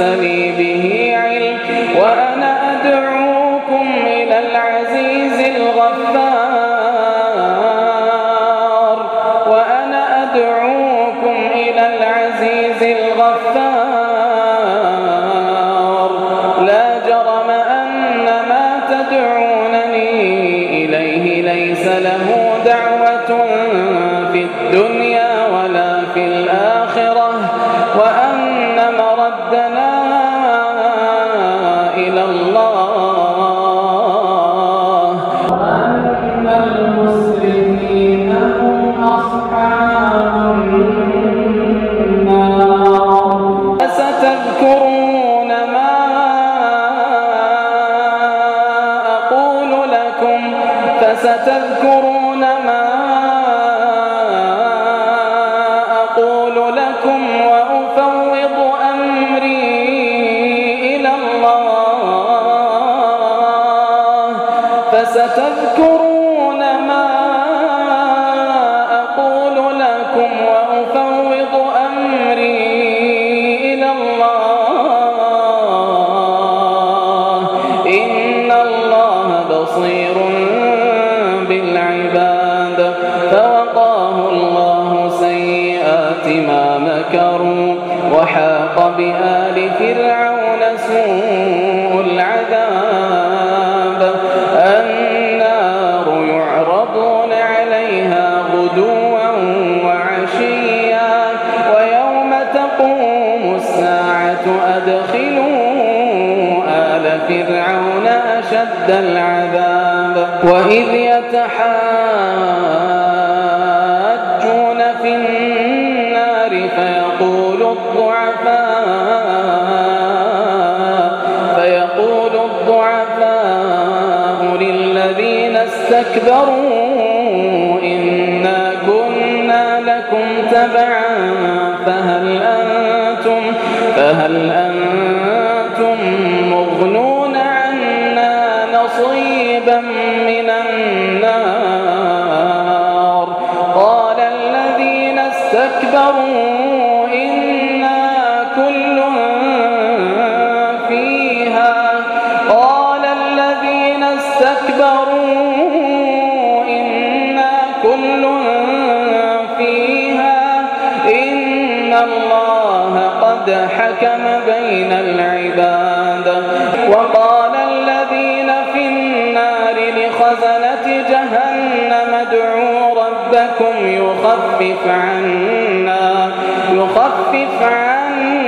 ليس أشد العذاب. وإذ يتحاجون بين العباد. وقال الذين في النار لخزنة جهنم ادعوا ربكم يخفف عنا يخفف عنا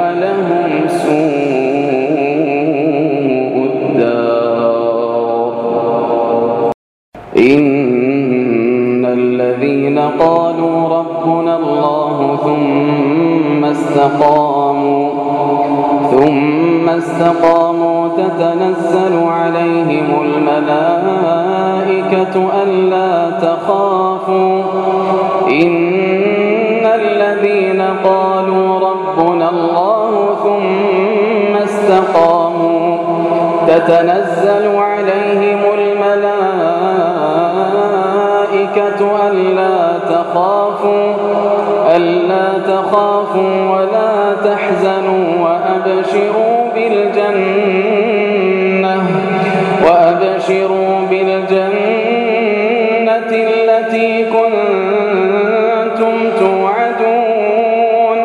استقاموا ثم استقاموا تتنزل عليهم الملائكة ألا تخافوا. إن الذين قالوا ربنا الله ثم استقاموا تتنزل عليهم الملائكة ألا تخافوا ألا تخافوا ولا تحزنوا وأبشروا بالجنة وأبشروا بالجنة التي كنتم توعدون.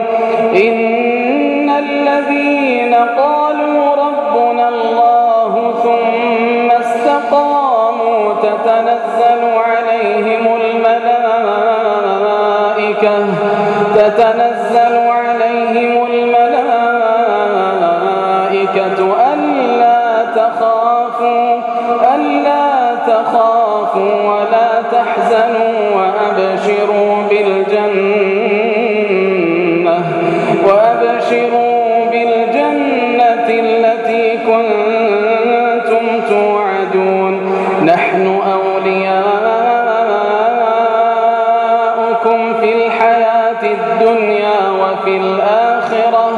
إن الذين قالوا ربنا الله ثم استقاموا تتنزل عليهم الملائكة تتنزل تحزنوا وأبشروا بالجنة وأبشروا بالجنة التي كنتم توعدون. نحن أولياؤكم في الحياة الدنيا وفي الآخرة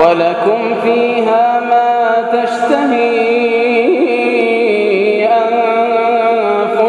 ولكم فيها ما تشتهي.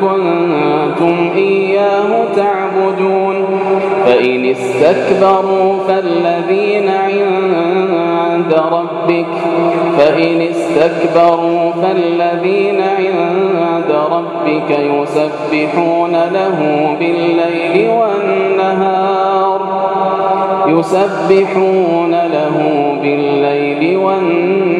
كنتم إياه تعبدون فإن استكبروا فالذين عند ربك فإن استكبروا فالذين عند ربك يسبحون له بالليل والنهار يسبحون له بالليل والنهار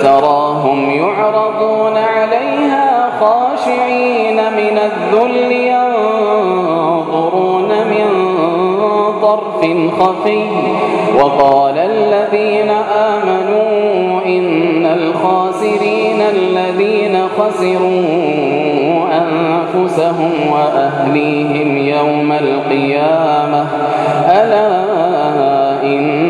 وتراهم يعرضون عليها خاشعين من الذل ينظرون من طرف خفي. وقال الذين آمنوا إن الخاسرين الذين خسروا أنفسهم وأهليهم يوم القيامة. ألا إن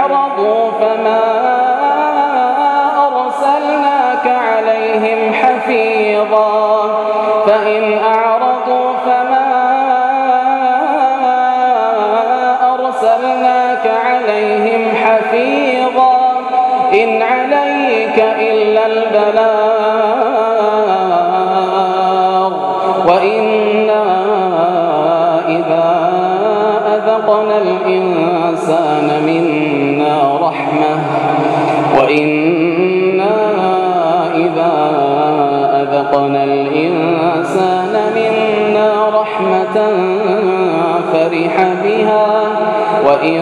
البلاغ. وإنا إذا أذقنا الإنسان منا رحمة. وإنا إذا أذقنا الإنسان منا رحمة فرح بها. وإن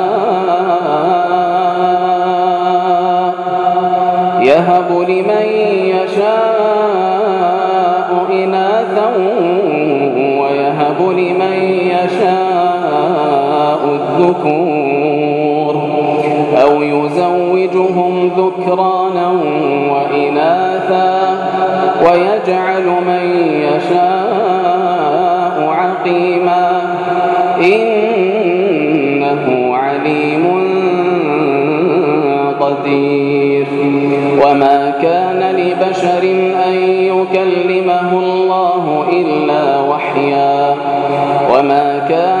الذكور أو يزوجهم ذكرانا وإناثا ويجعل من يشاء عقيما إنه عليم قدير. وما كان لبشر أن يكلمه الله إلا وحيا. وما كان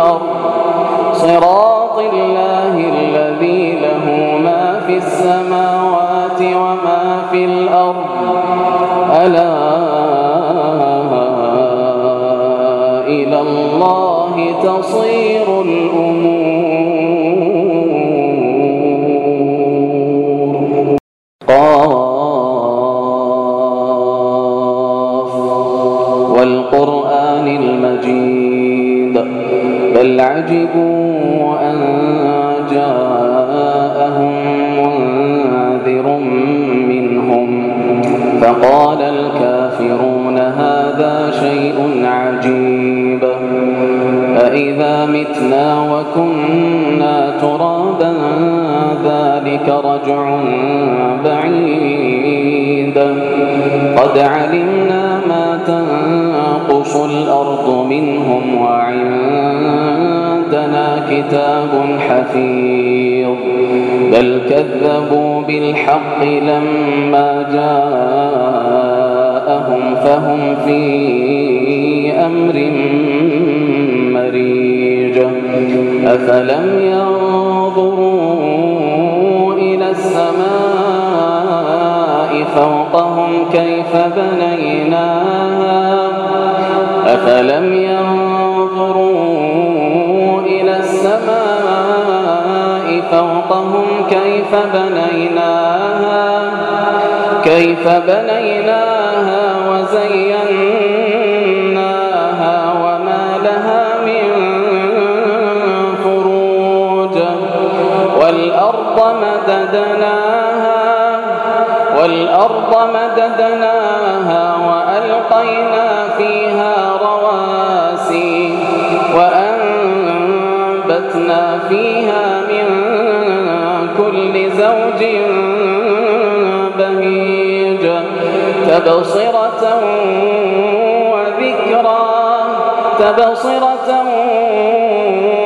الأرض. صراط الله الذي له ما في السماوات وما في الأرض. ألا إلى الله تصير الأمور. عجبوا أن جاءهم منذر منهم فقال الكافرون هذا شيء عجيب أإذا متنا وكنا ترابا ذلك رجع بعيد قد علمنا ما تنقص الأرض منهم وعندنا كتاب حفيظ. بل كذبوا بالحق لما جاءهم فهم في أمر مريج. أفلم ينظروا إلى السماء فوقهم كيف بنيناها؟ أفلم ينظروا كيف بنيناها؟ كيف بنيناها وزيناها وما لها من فروج؟ والأرض مددناها والأرض مددناها وألقينا فيها رواسي وأنبتنا فيها كل زوج بهيج تبصرة وذكرى تبصرة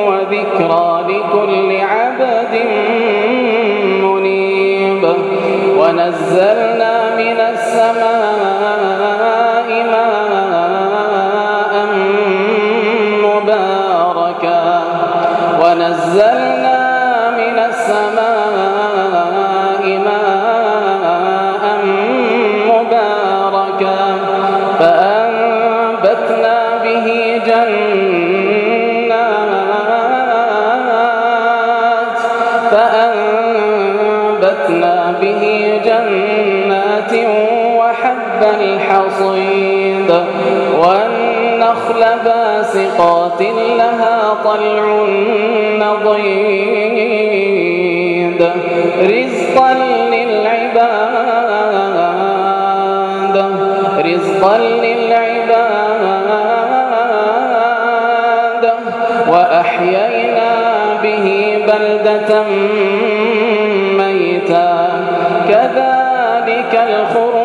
وذكرى لكل عبد منيب. ونزلنا من السماء ماء مباركا. ونزلنا والنخل باسقات لها طلع نضيد. رزقا للعباد رزقا للعباد. وأحيينا به بلدة ميتا. كذلك الخروج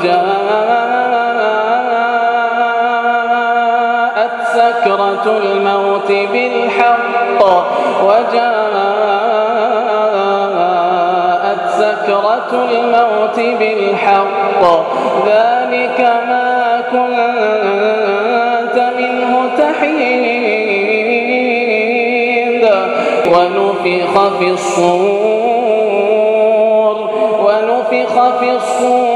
وجاءت سكرة الموت بالحق وجاءت سكرة الموت بالحق. ذلك ما كنت منه تحيد. ونفخ في الصور ونفخ في الصور.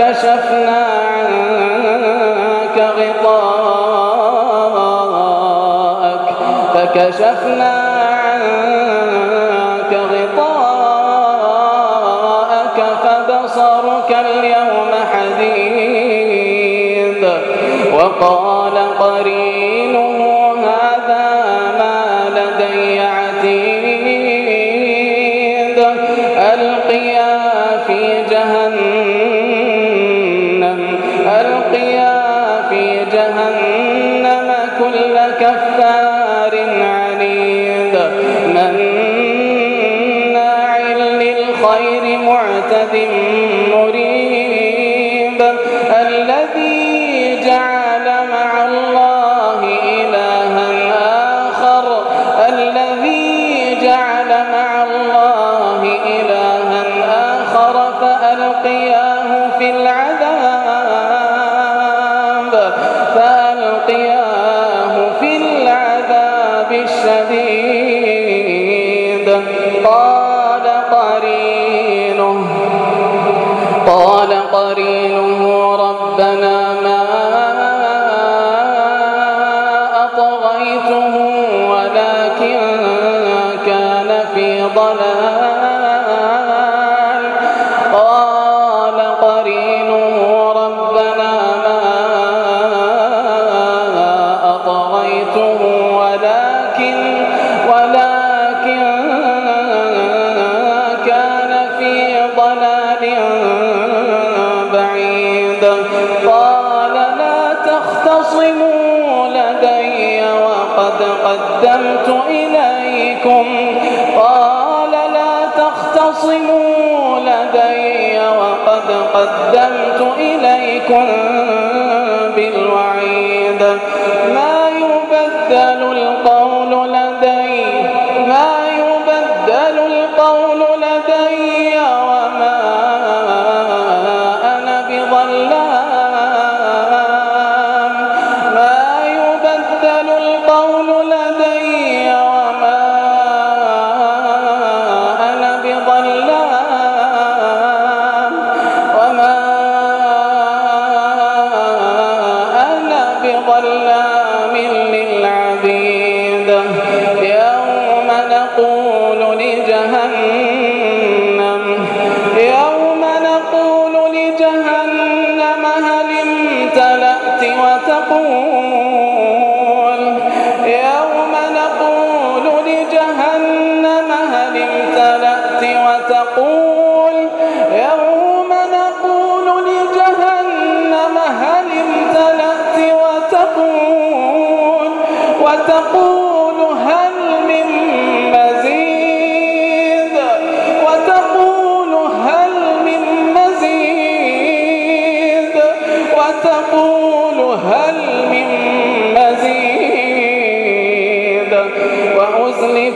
فكشفنا عنك غطاءك فكشفنا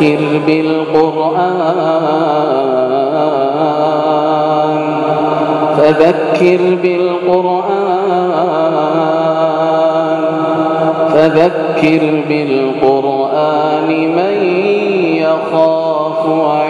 فذكر بالقرآن فذكر بالقرآن فذكر بالقرآن من يخاف وعيد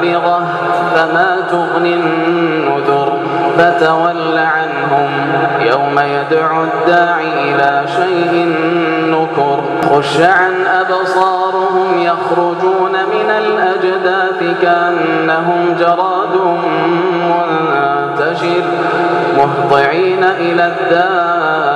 بالغة فما تغني النذر فتول عنهم يوم يدعو الداعي إلى شيء نكر. خش عن أبصارهم يخرجون من الأجداث كأنهم جراد منتشر مهطعين إلى الداع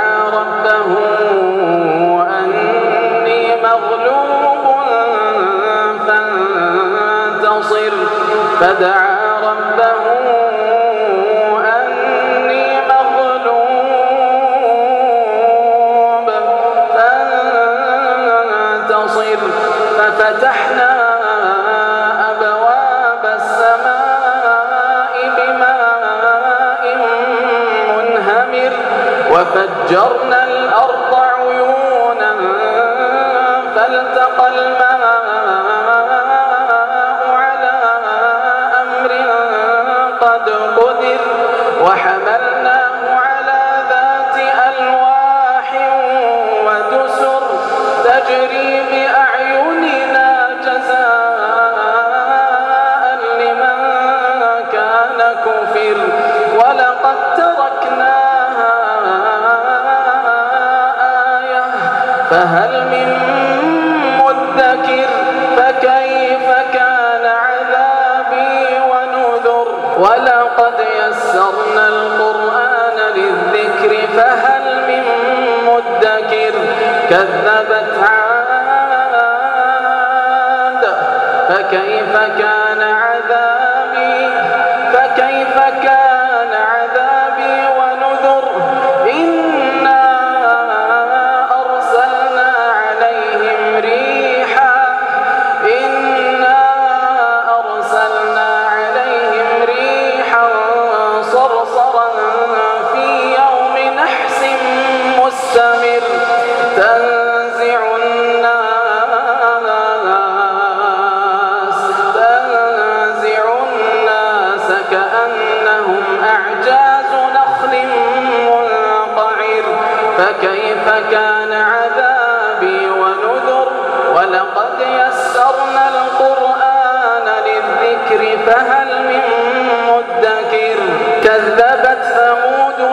فدعا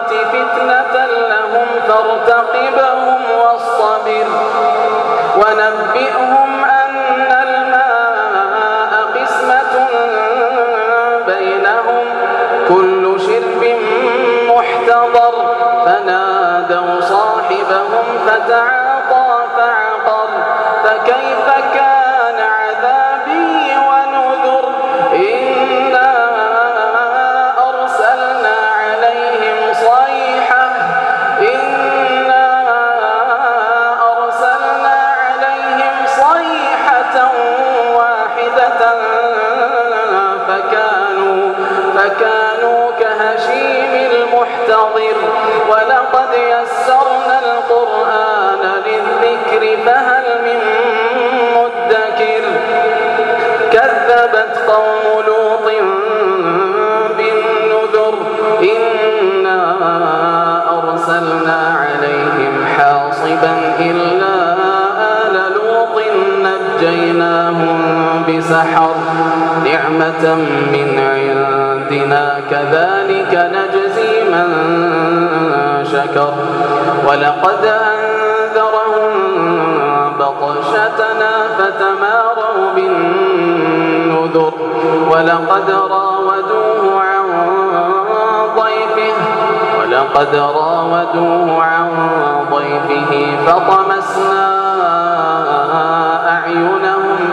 الناقة فتنة لهم فارتقبهم واصطبر ونبئهم أن الماء قسمة بينهم. كل شرب محتضر. فنادوا صاحبهم نجيناهم بسحر نعمة من عندنا كذلك نجزي من شكر ولقد أنذرهم بطشتنا فتماروا بالنذر ولقد راودوه عن ضيفه ولقد راودوه عن ضيفه فطمسنا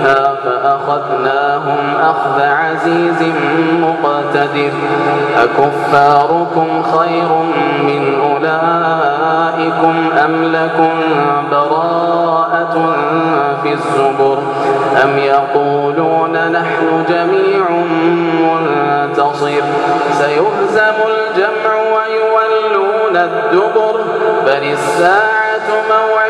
كلها فأخذناهم أخذ عزيز مقتدر. أكفاركم خير من أولئكم أم لكم براءة في الزبر؟ أم يقولون نحن جميع منتصر. سيهزم الجمع ويولون الدبر. بل الساعة موعدهم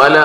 وله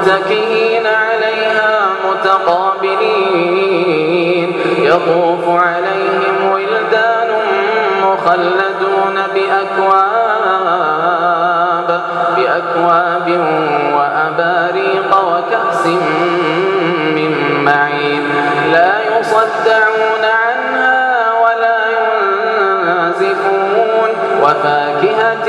متكئين عليها متقابلين. يطوف عليهم ولدان مخلدون بأكواب بأكواب وأباريق وكأس من معين. لا يصدعون عنها ولا ينزفون. وفاكهة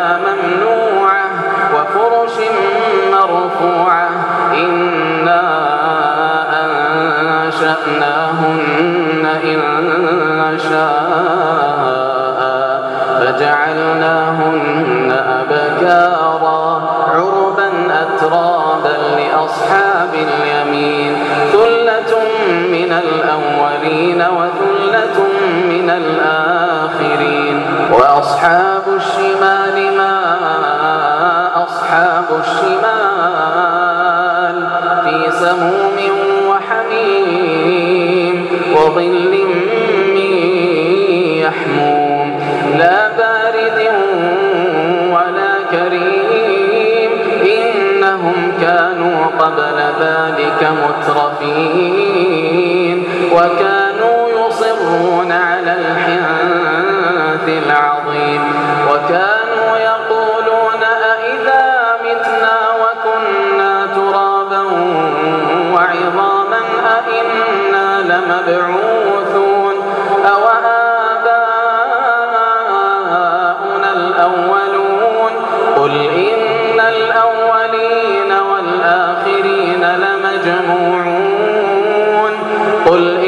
لأصحاب اليمين. ثلة من الأولين وثلة من الآخرين. وأصحاب الشمال ما أصحاب الشمال في سموم وحميم. وظل ذلك مترفين وكانوا يصرون على الحنث العظيم وكانوا يقولون أئذا متنا وكنا ترابا وعظاما أئنا لمبعوثون لمجموعون قل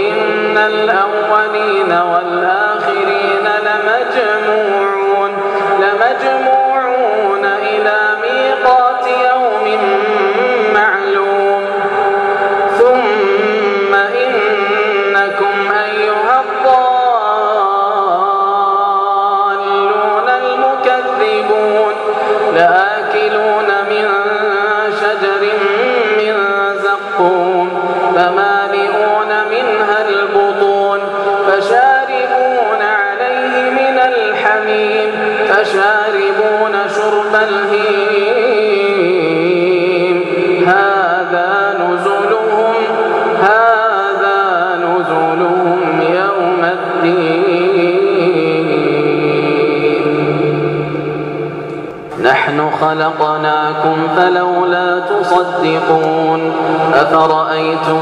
خلقناكم فلولا تصدقون أفرأيتم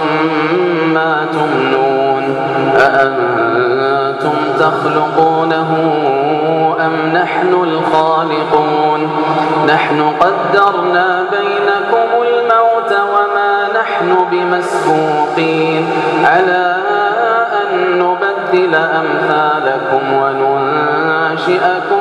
ما تمنون أأنتم تخلقونه أم نحن الخالقون نحن قدرنا بينكم الموت وما نحن بمسبوقين على أن نبدل أمثالكم وننشئكم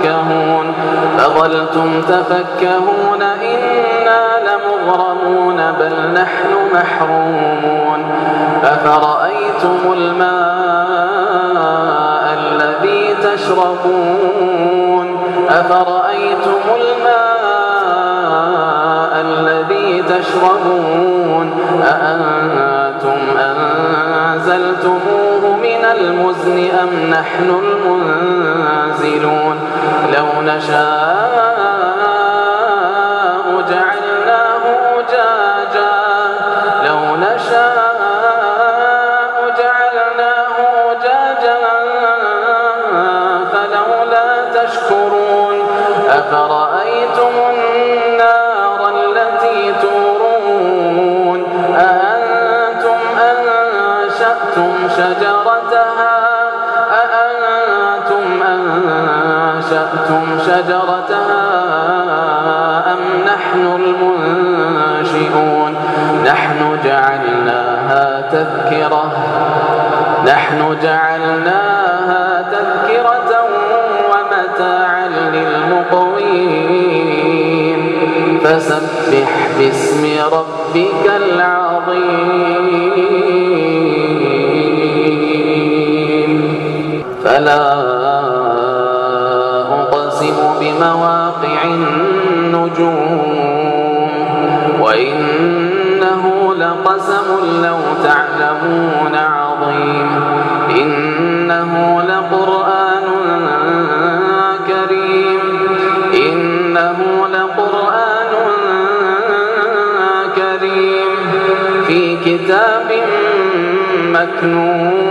تفكهون. فظلتم تفكهون إنا لمغرمون بل نحن محرومون. أفرأيتم الماء الذي تشربون؟ أفرأيتم الماء الذي تشربون؟ أأنتم أنزلتموه من المزن أم نحن المنزلون؟ لو نشاء لو نشاء جعلناه أجاجا فلولا تشكرون. أفرأيتم النار التي تورون؟ أأنتم أنشأتم شجرتها أنشأتم شجرتها أم نحن المنشئون؟ نحن جعلناها تذكرة نحن جعلناها تذكرة ومتاعا للمقوين. فسبح باسم ربك العظيم. فلا النجوم وإنه لقسم لو تعلمون عظيم. إنه لقرآن كريم. إنه لقرآن كريم. في كتاب مكنون.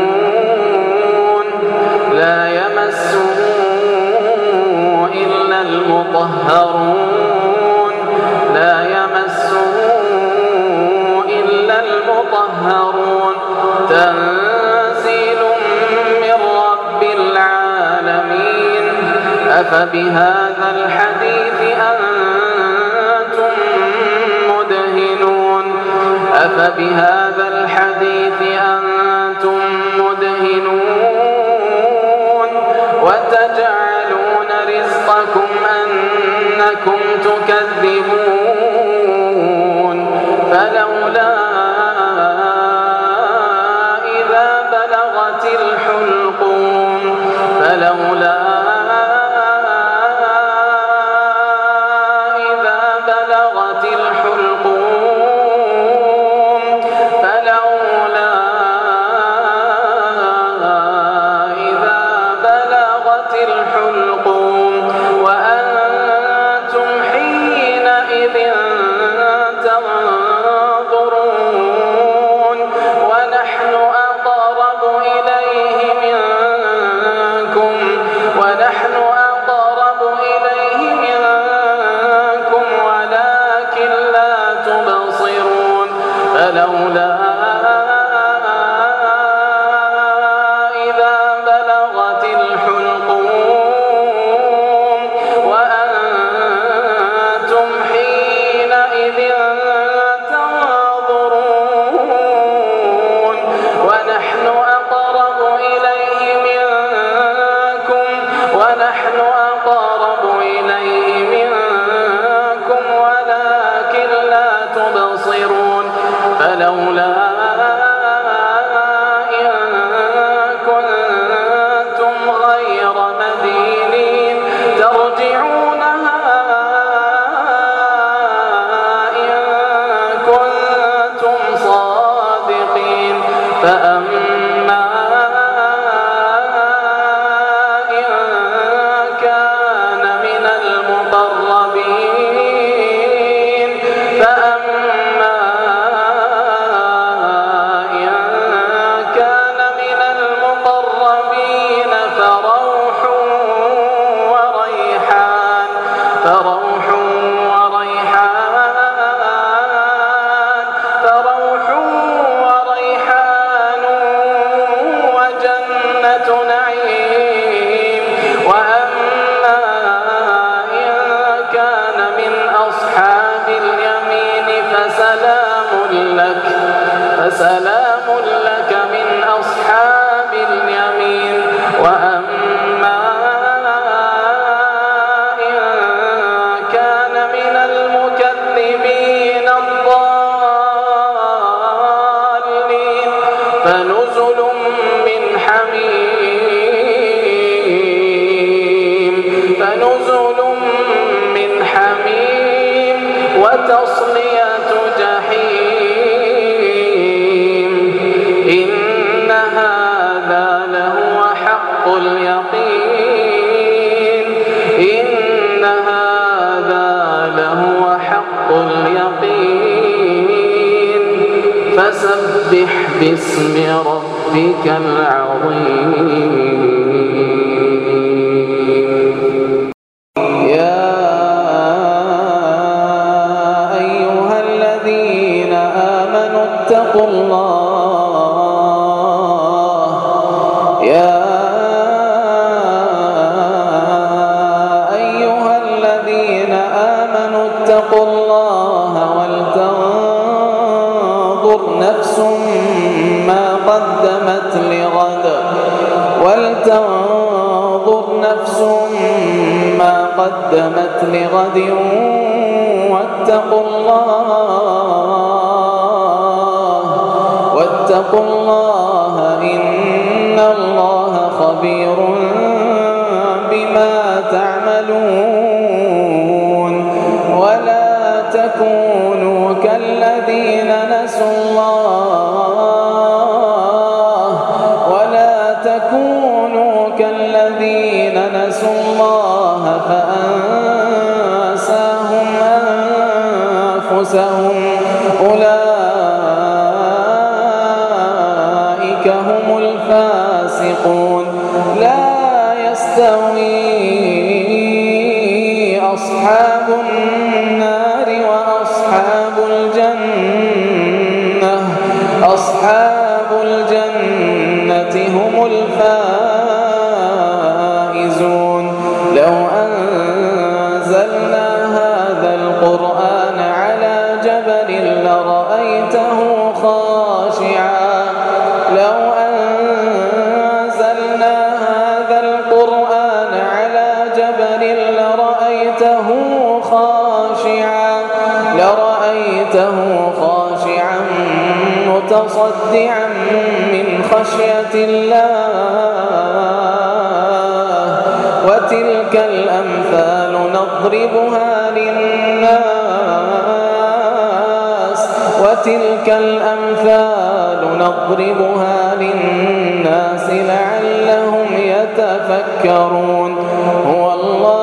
المطهرون. المطهرون تنزيل من رب العالمين. أفبهذا الحديث أنتم مدهنون. أفبهذا الحديث أنتم مدهنون. وتجعلون رزقكم أنكم تكذبون. فلولا فلولا خاشعا من خشية الله. وتلك الأمثال نضربها للناس. وتلك الأمثال نضربها للناس لعلهم يتفكرون. هو الله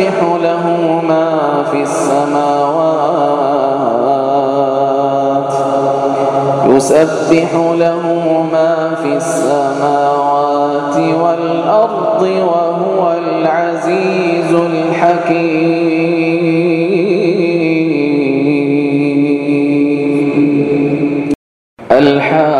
يسبح له ما في السماوات. يسبح له ما في السماوات والأرض وهو العزيز الحكيم. الحاكم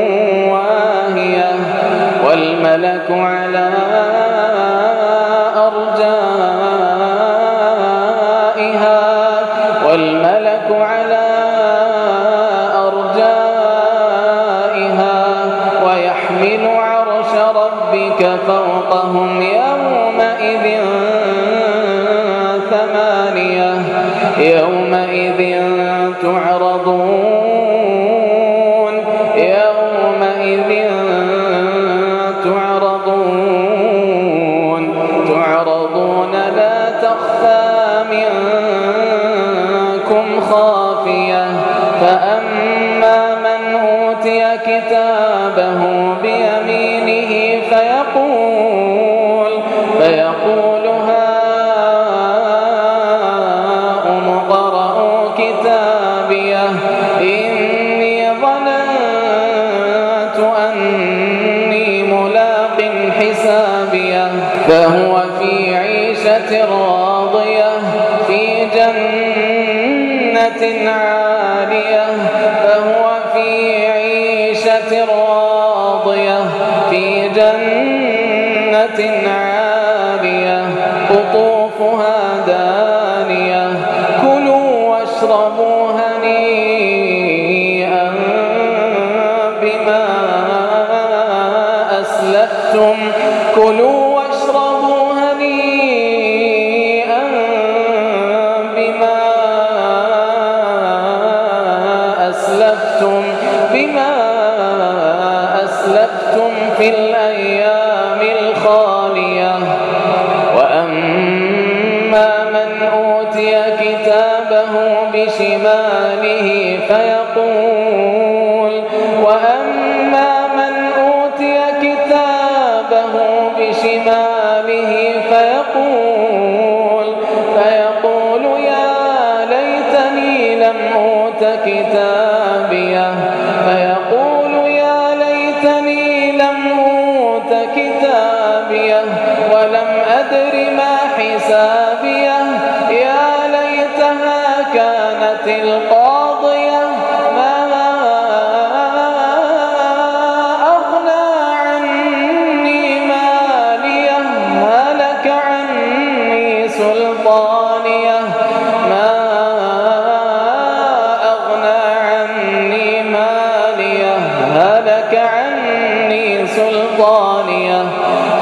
والملك على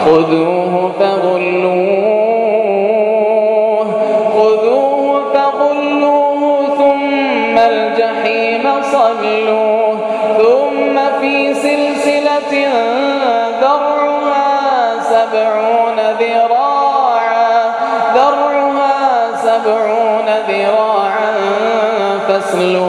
خذوه فغلوه خذوه فغلوه ثم الجحيم صلوه ثم في سلسلة ذرعها سبعون ذراعا ذرعها سبعون ذراعا فاسلكوه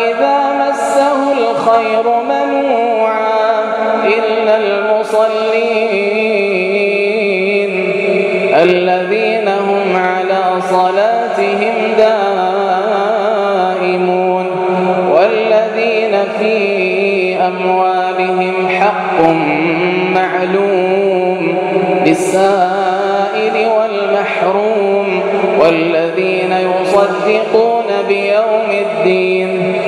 وإذا مسه الخير منوعا إلا المصلين الذين هم على صلاتهم دائمون والذين في أموالهم حق معلوم للسائل والمحروم والذين يصدقون بيوم الدين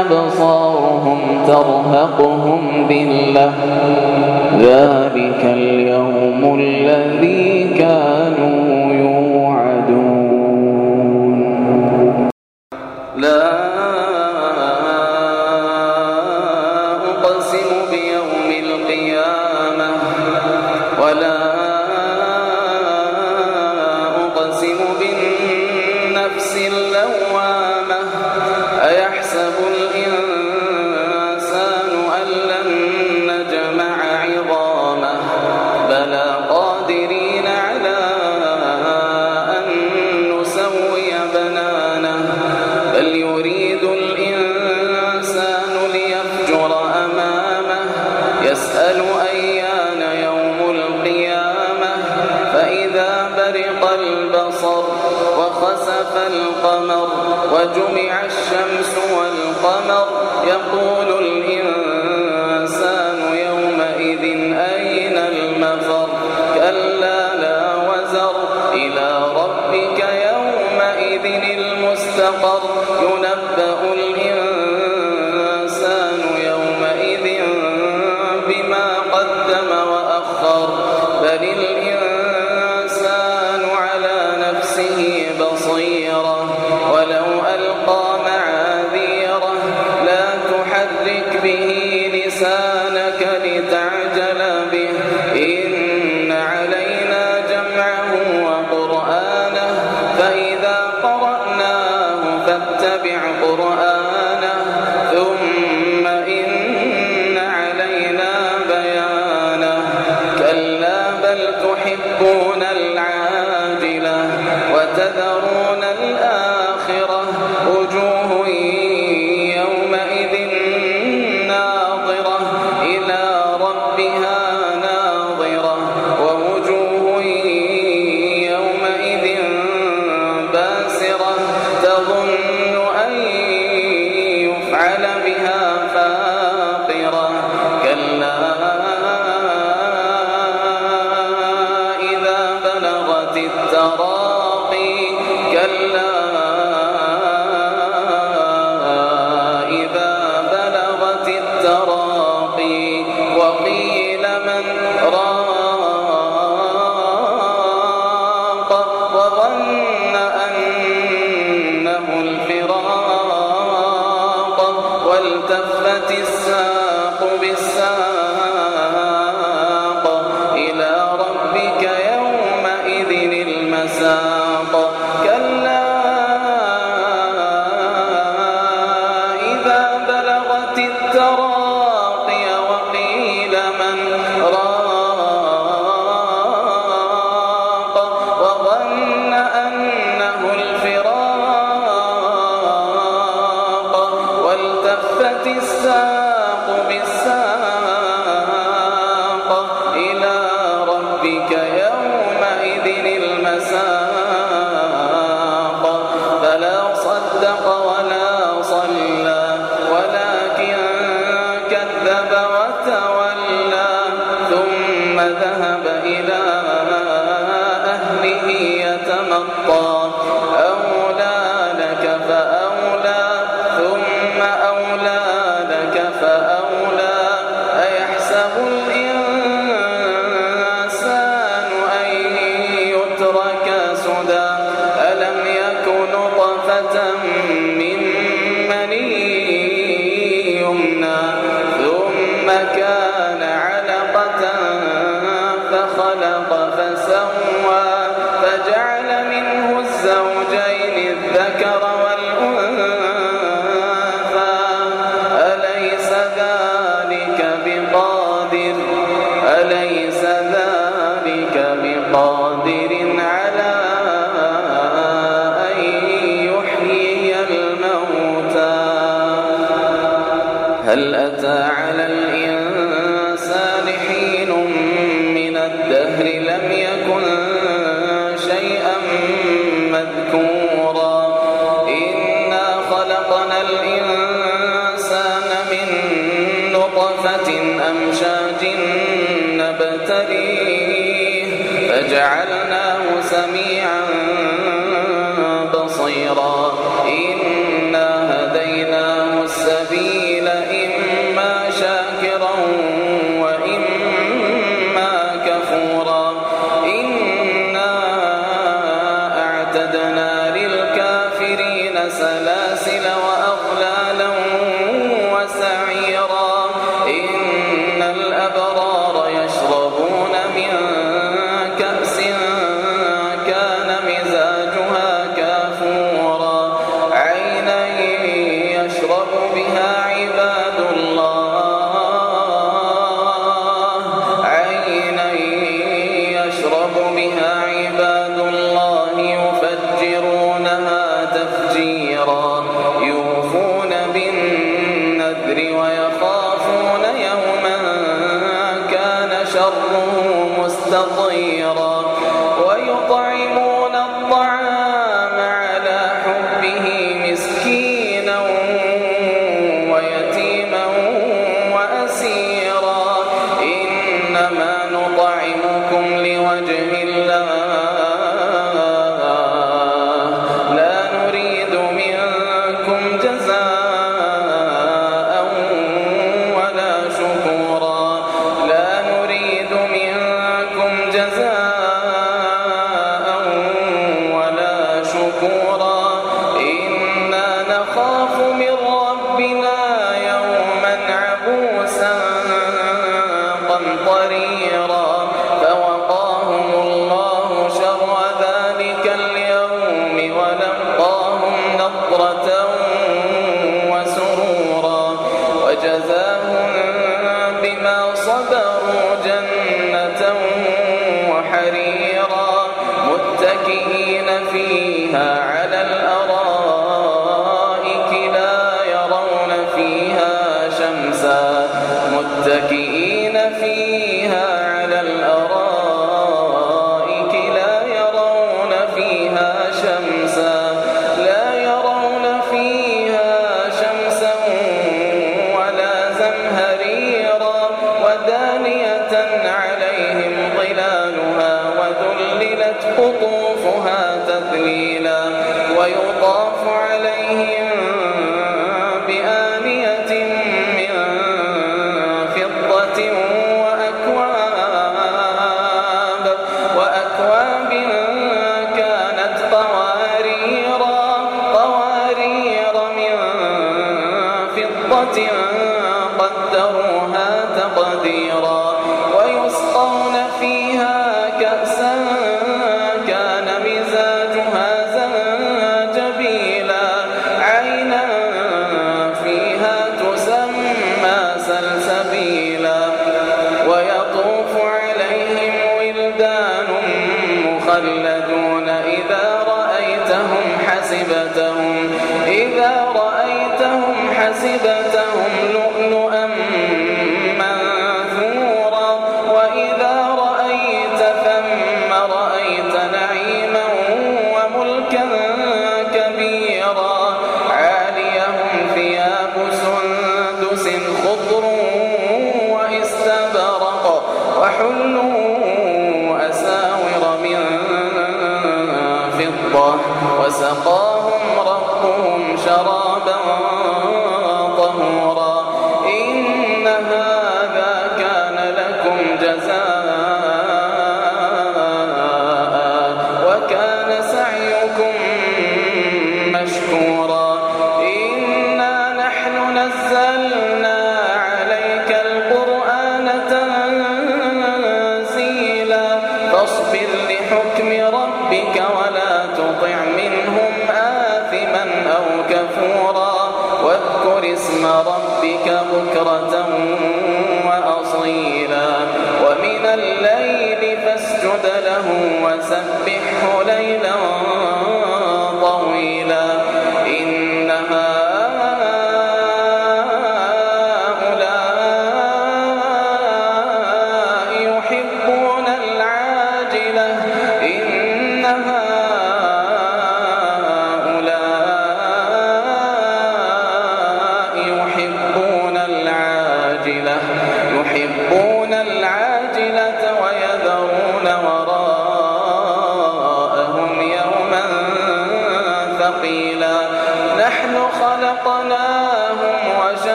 أبصارهم ترهقهم ذلة. ذلك اليوم الذي كانوا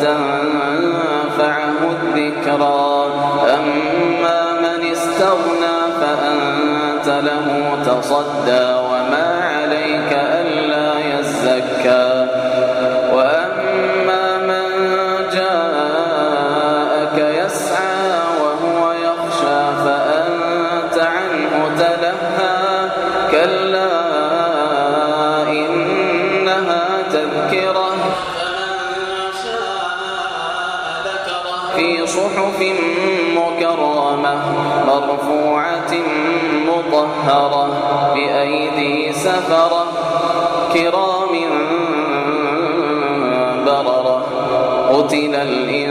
تنفعه الذكرى. أما من استغنى فأنت له تصدى. مرفوعة مطهرة بأيدي سفرة كرام بررة قتل الإنسان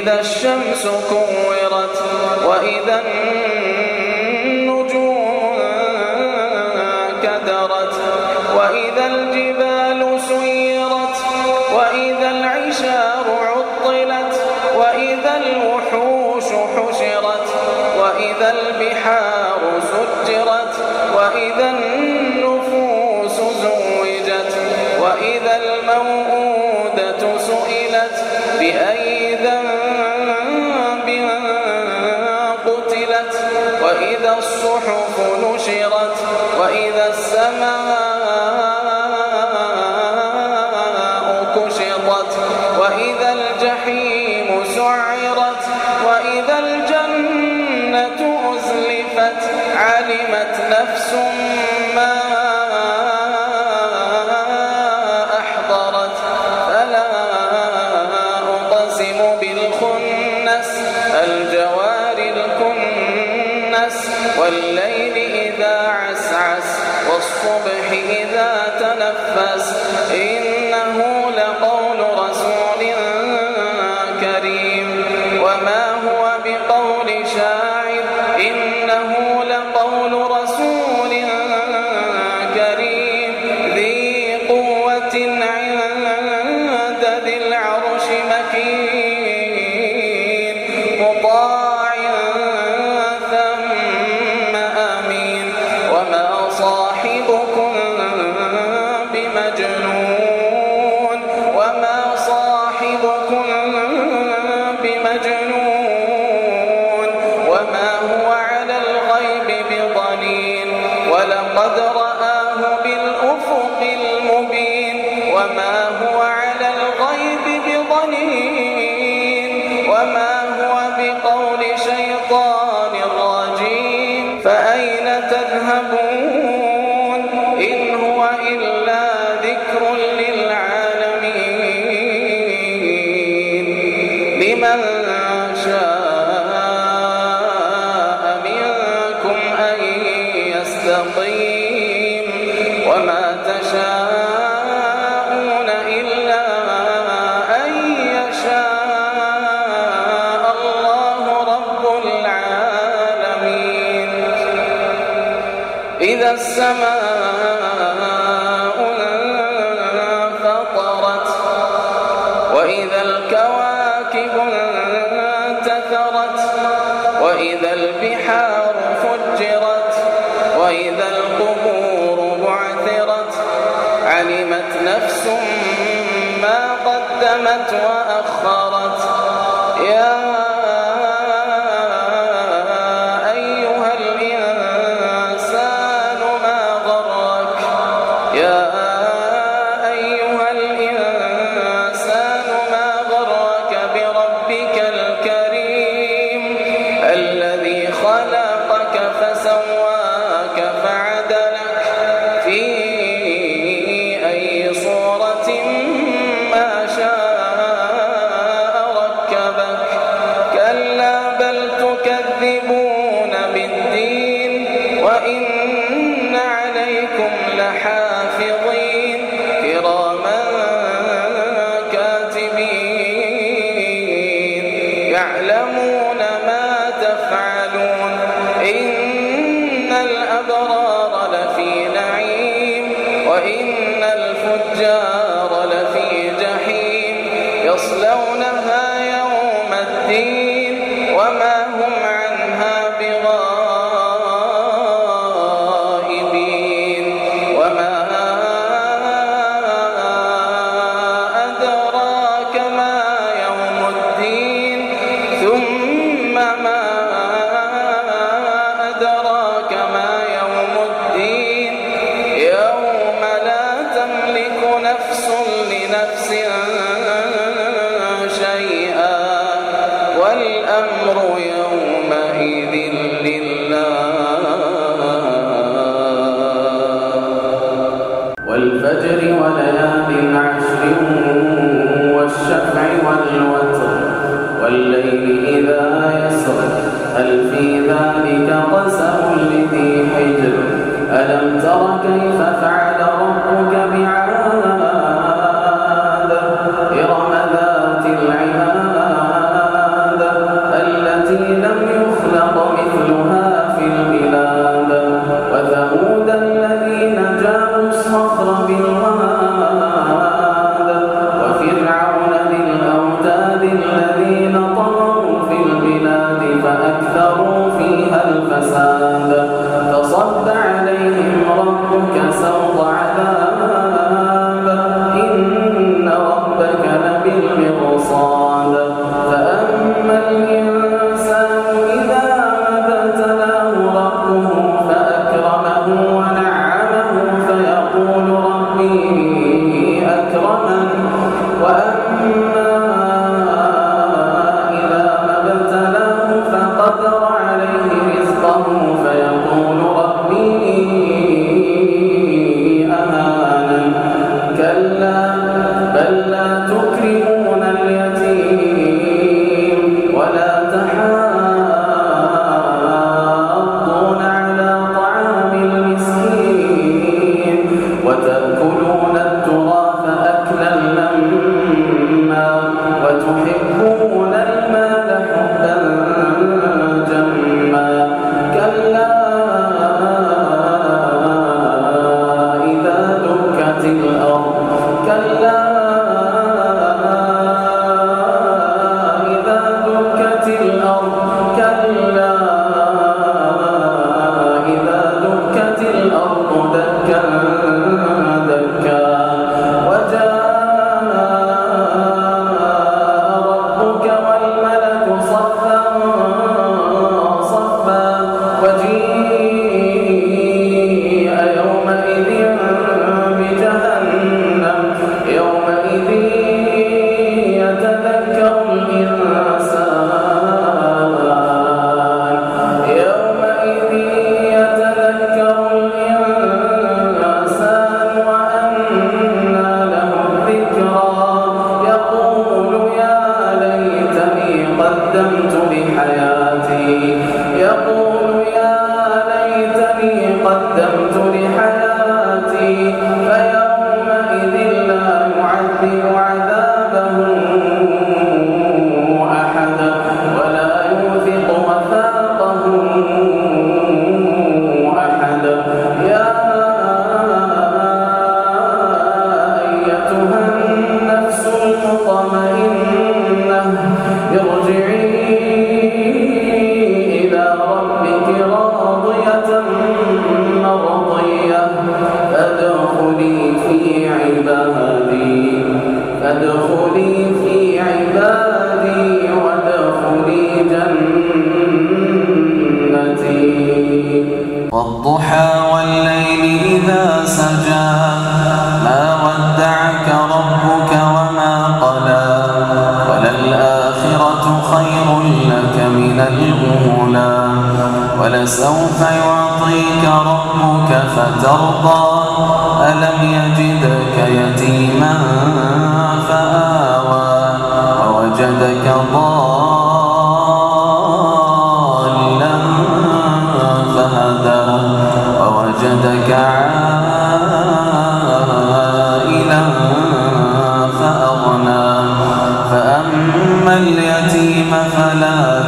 إذا الشمس كورت وإذا الصحف نشرت وإذا السماء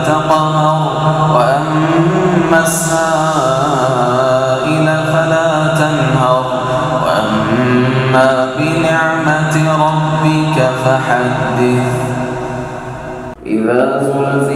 تقهر. وأما السائل فلا تنهر. وأما بنعمة ربك فحدث. إذا زلزلت